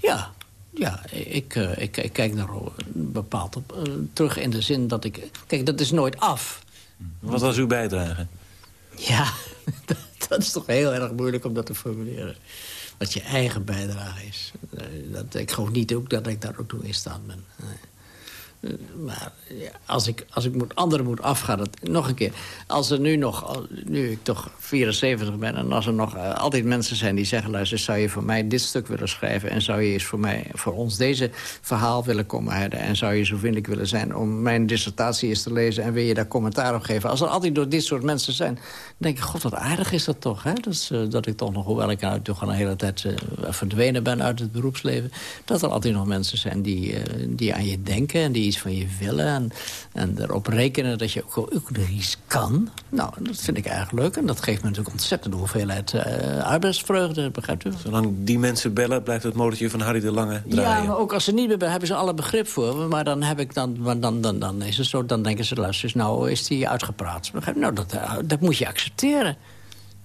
Ja, ja ik, uh, ik, ik, kijk daar bepaald op uh, terug in de zin dat ik... Kijk, dat is nooit af. Wat was uw bijdrage? Ja, *laughs* dat is toch heel erg moeilijk om dat te formuleren. Wat je eigen bijdrage is. Dat, ik geloof niet ook dat ik daar ook toe in staat ben. Nee. Maar als ik, als ik moet, anderen moet afgaan... Nog een keer, als er nu nog, nu ik toch 74 ben... en als er nog uh, altijd mensen zijn die zeggen... luister, zou je voor mij dit stuk willen schrijven... en zou je eens voor, mij, voor ons deze verhaal willen komen en zou je zo vriendelijk willen zijn om mijn dissertatie eens te lezen... en wil je daar commentaar op geven. Als er altijd door dit soort mensen zijn... denk ik, god, wat aardig is dat toch. Hè? Dat, uh, dat ik toch nog, hoewel ik nou toch al een hele tijd uh, verdwenen ben uit het beroepsleven... dat er altijd nog mensen zijn die, die aan je denken... en die iets van je willen en, en erop rekenen dat je ook, ook nog iets kan. Nou, dat vind ik erg leuk en dat geeft me natuurlijk ontzettende hoeveelheid arbeidsvreugde, begrijpt u? Zolang die mensen bellen, blijft het motortje van Harry de Lange draaien. Ja, maar ook als ze niet meer bellen, hebben ze alle begrip voor. Maar dan, heb ik dan, dan, dan, dan, dan is het zo, dan denken ze, luister nou is die uitgepraat. Nou, dat, eh, dat moet je accepteren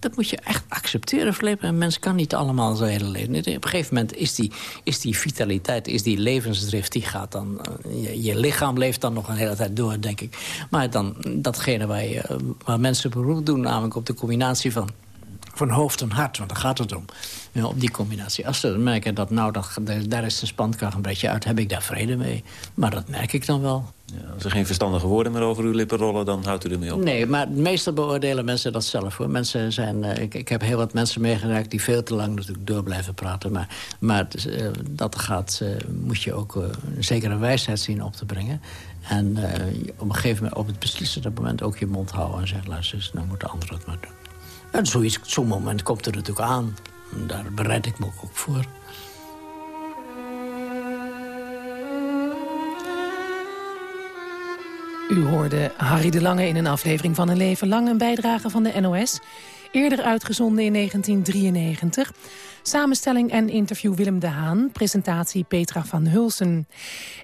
dat moet je echt accepteren, Flip. Een mens kan niet allemaal zijn hele leven. Op een gegeven moment is die, is die vitaliteit, is die levensdrift... die gaat dan... Eh, je, lichaam leeft dan nog een hele tijd door, denk ik. Maar dan datgene waar, je, waar mensen beroep doen... namelijk op de combinatie van van hoofd en hart, want daar gaat het om. Ja, op die combinatie. Als ze merken dat, nou, dat, daar is de spankracht een beetje uit... heb ik daar vrede mee. Maar dat merk ik dan wel. Ja, als er geen verstandige woorden meer over uw lippen rollen... dan houdt u ermee op. Nee, maar meestal beoordelen mensen dat zelf. hoor. Mensen zijn, uh, ik, ik, heb heel wat mensen meegemaakt... die veel te lang natuurlijk door blijven praten. Maar, maar uh, dat gaat, uh, moet je ook een zekere wijsheid zien op te brengen. En op een gegeven moment, op het beslissende moment... ook je mond houden en zeggen... luister, nou moeten anderen het maar doen. En zo'n moment komt er natuurlijk aan. Daar bereid ik me ook voor. U hoorde Harry de Lange in een aflevering van Een Leven Lang... een bijdrage van de NOS, eerder uitgezonden in 1993. Samenstelling en interview Willem de Haan, presentatie Petra van Hulsen.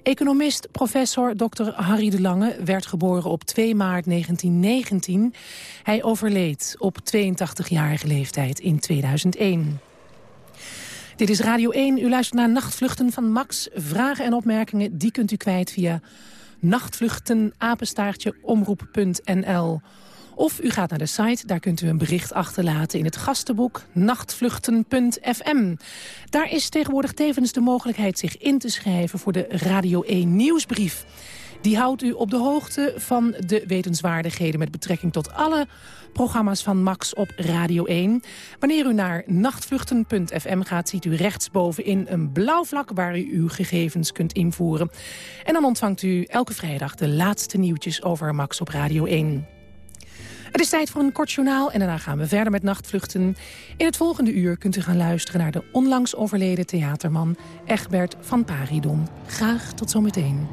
Economist professor Dr. Harry de Lange werd geboren op 2 maart 1919. Hij overleed op 82-jarige leeftijd in 2001. Dit is Radio 1. U luistert naar Nachtvluchten van Max. Vragen en opmerkingen die kunt u kwijt via nachtvluchten, apenstaartje, omroep.nl. Of u gaat naar de site, daar kunt u een bericht achterlaten in het gastenboek nachtvluchten.fm. Daar is tegenwoordig tevens de mogelijkheid zich in te schrijven voor de Radio 1 nieuwsbrief. Die houdt u op de hoogte van de wetenswaardigheden... met betrekking tot alle programma's van Max op Radio 1. Wanneer u naar nachtvluchten.fm gaat... ziet u rechtsbovenin een blauw vlak waar u uw gegevens kunt invoeren. En dan ontvangt u elke vrijdag de laatste nieuwtjes over Max op Radio 1. Het is tijd voor een kort journaal en daarna gaan we verder met nachtvluchten. In het volgende uur kunt u gaan luisteren naar de onlangs overleden theaterman Egbert van Paridon. Graag tot zometeen.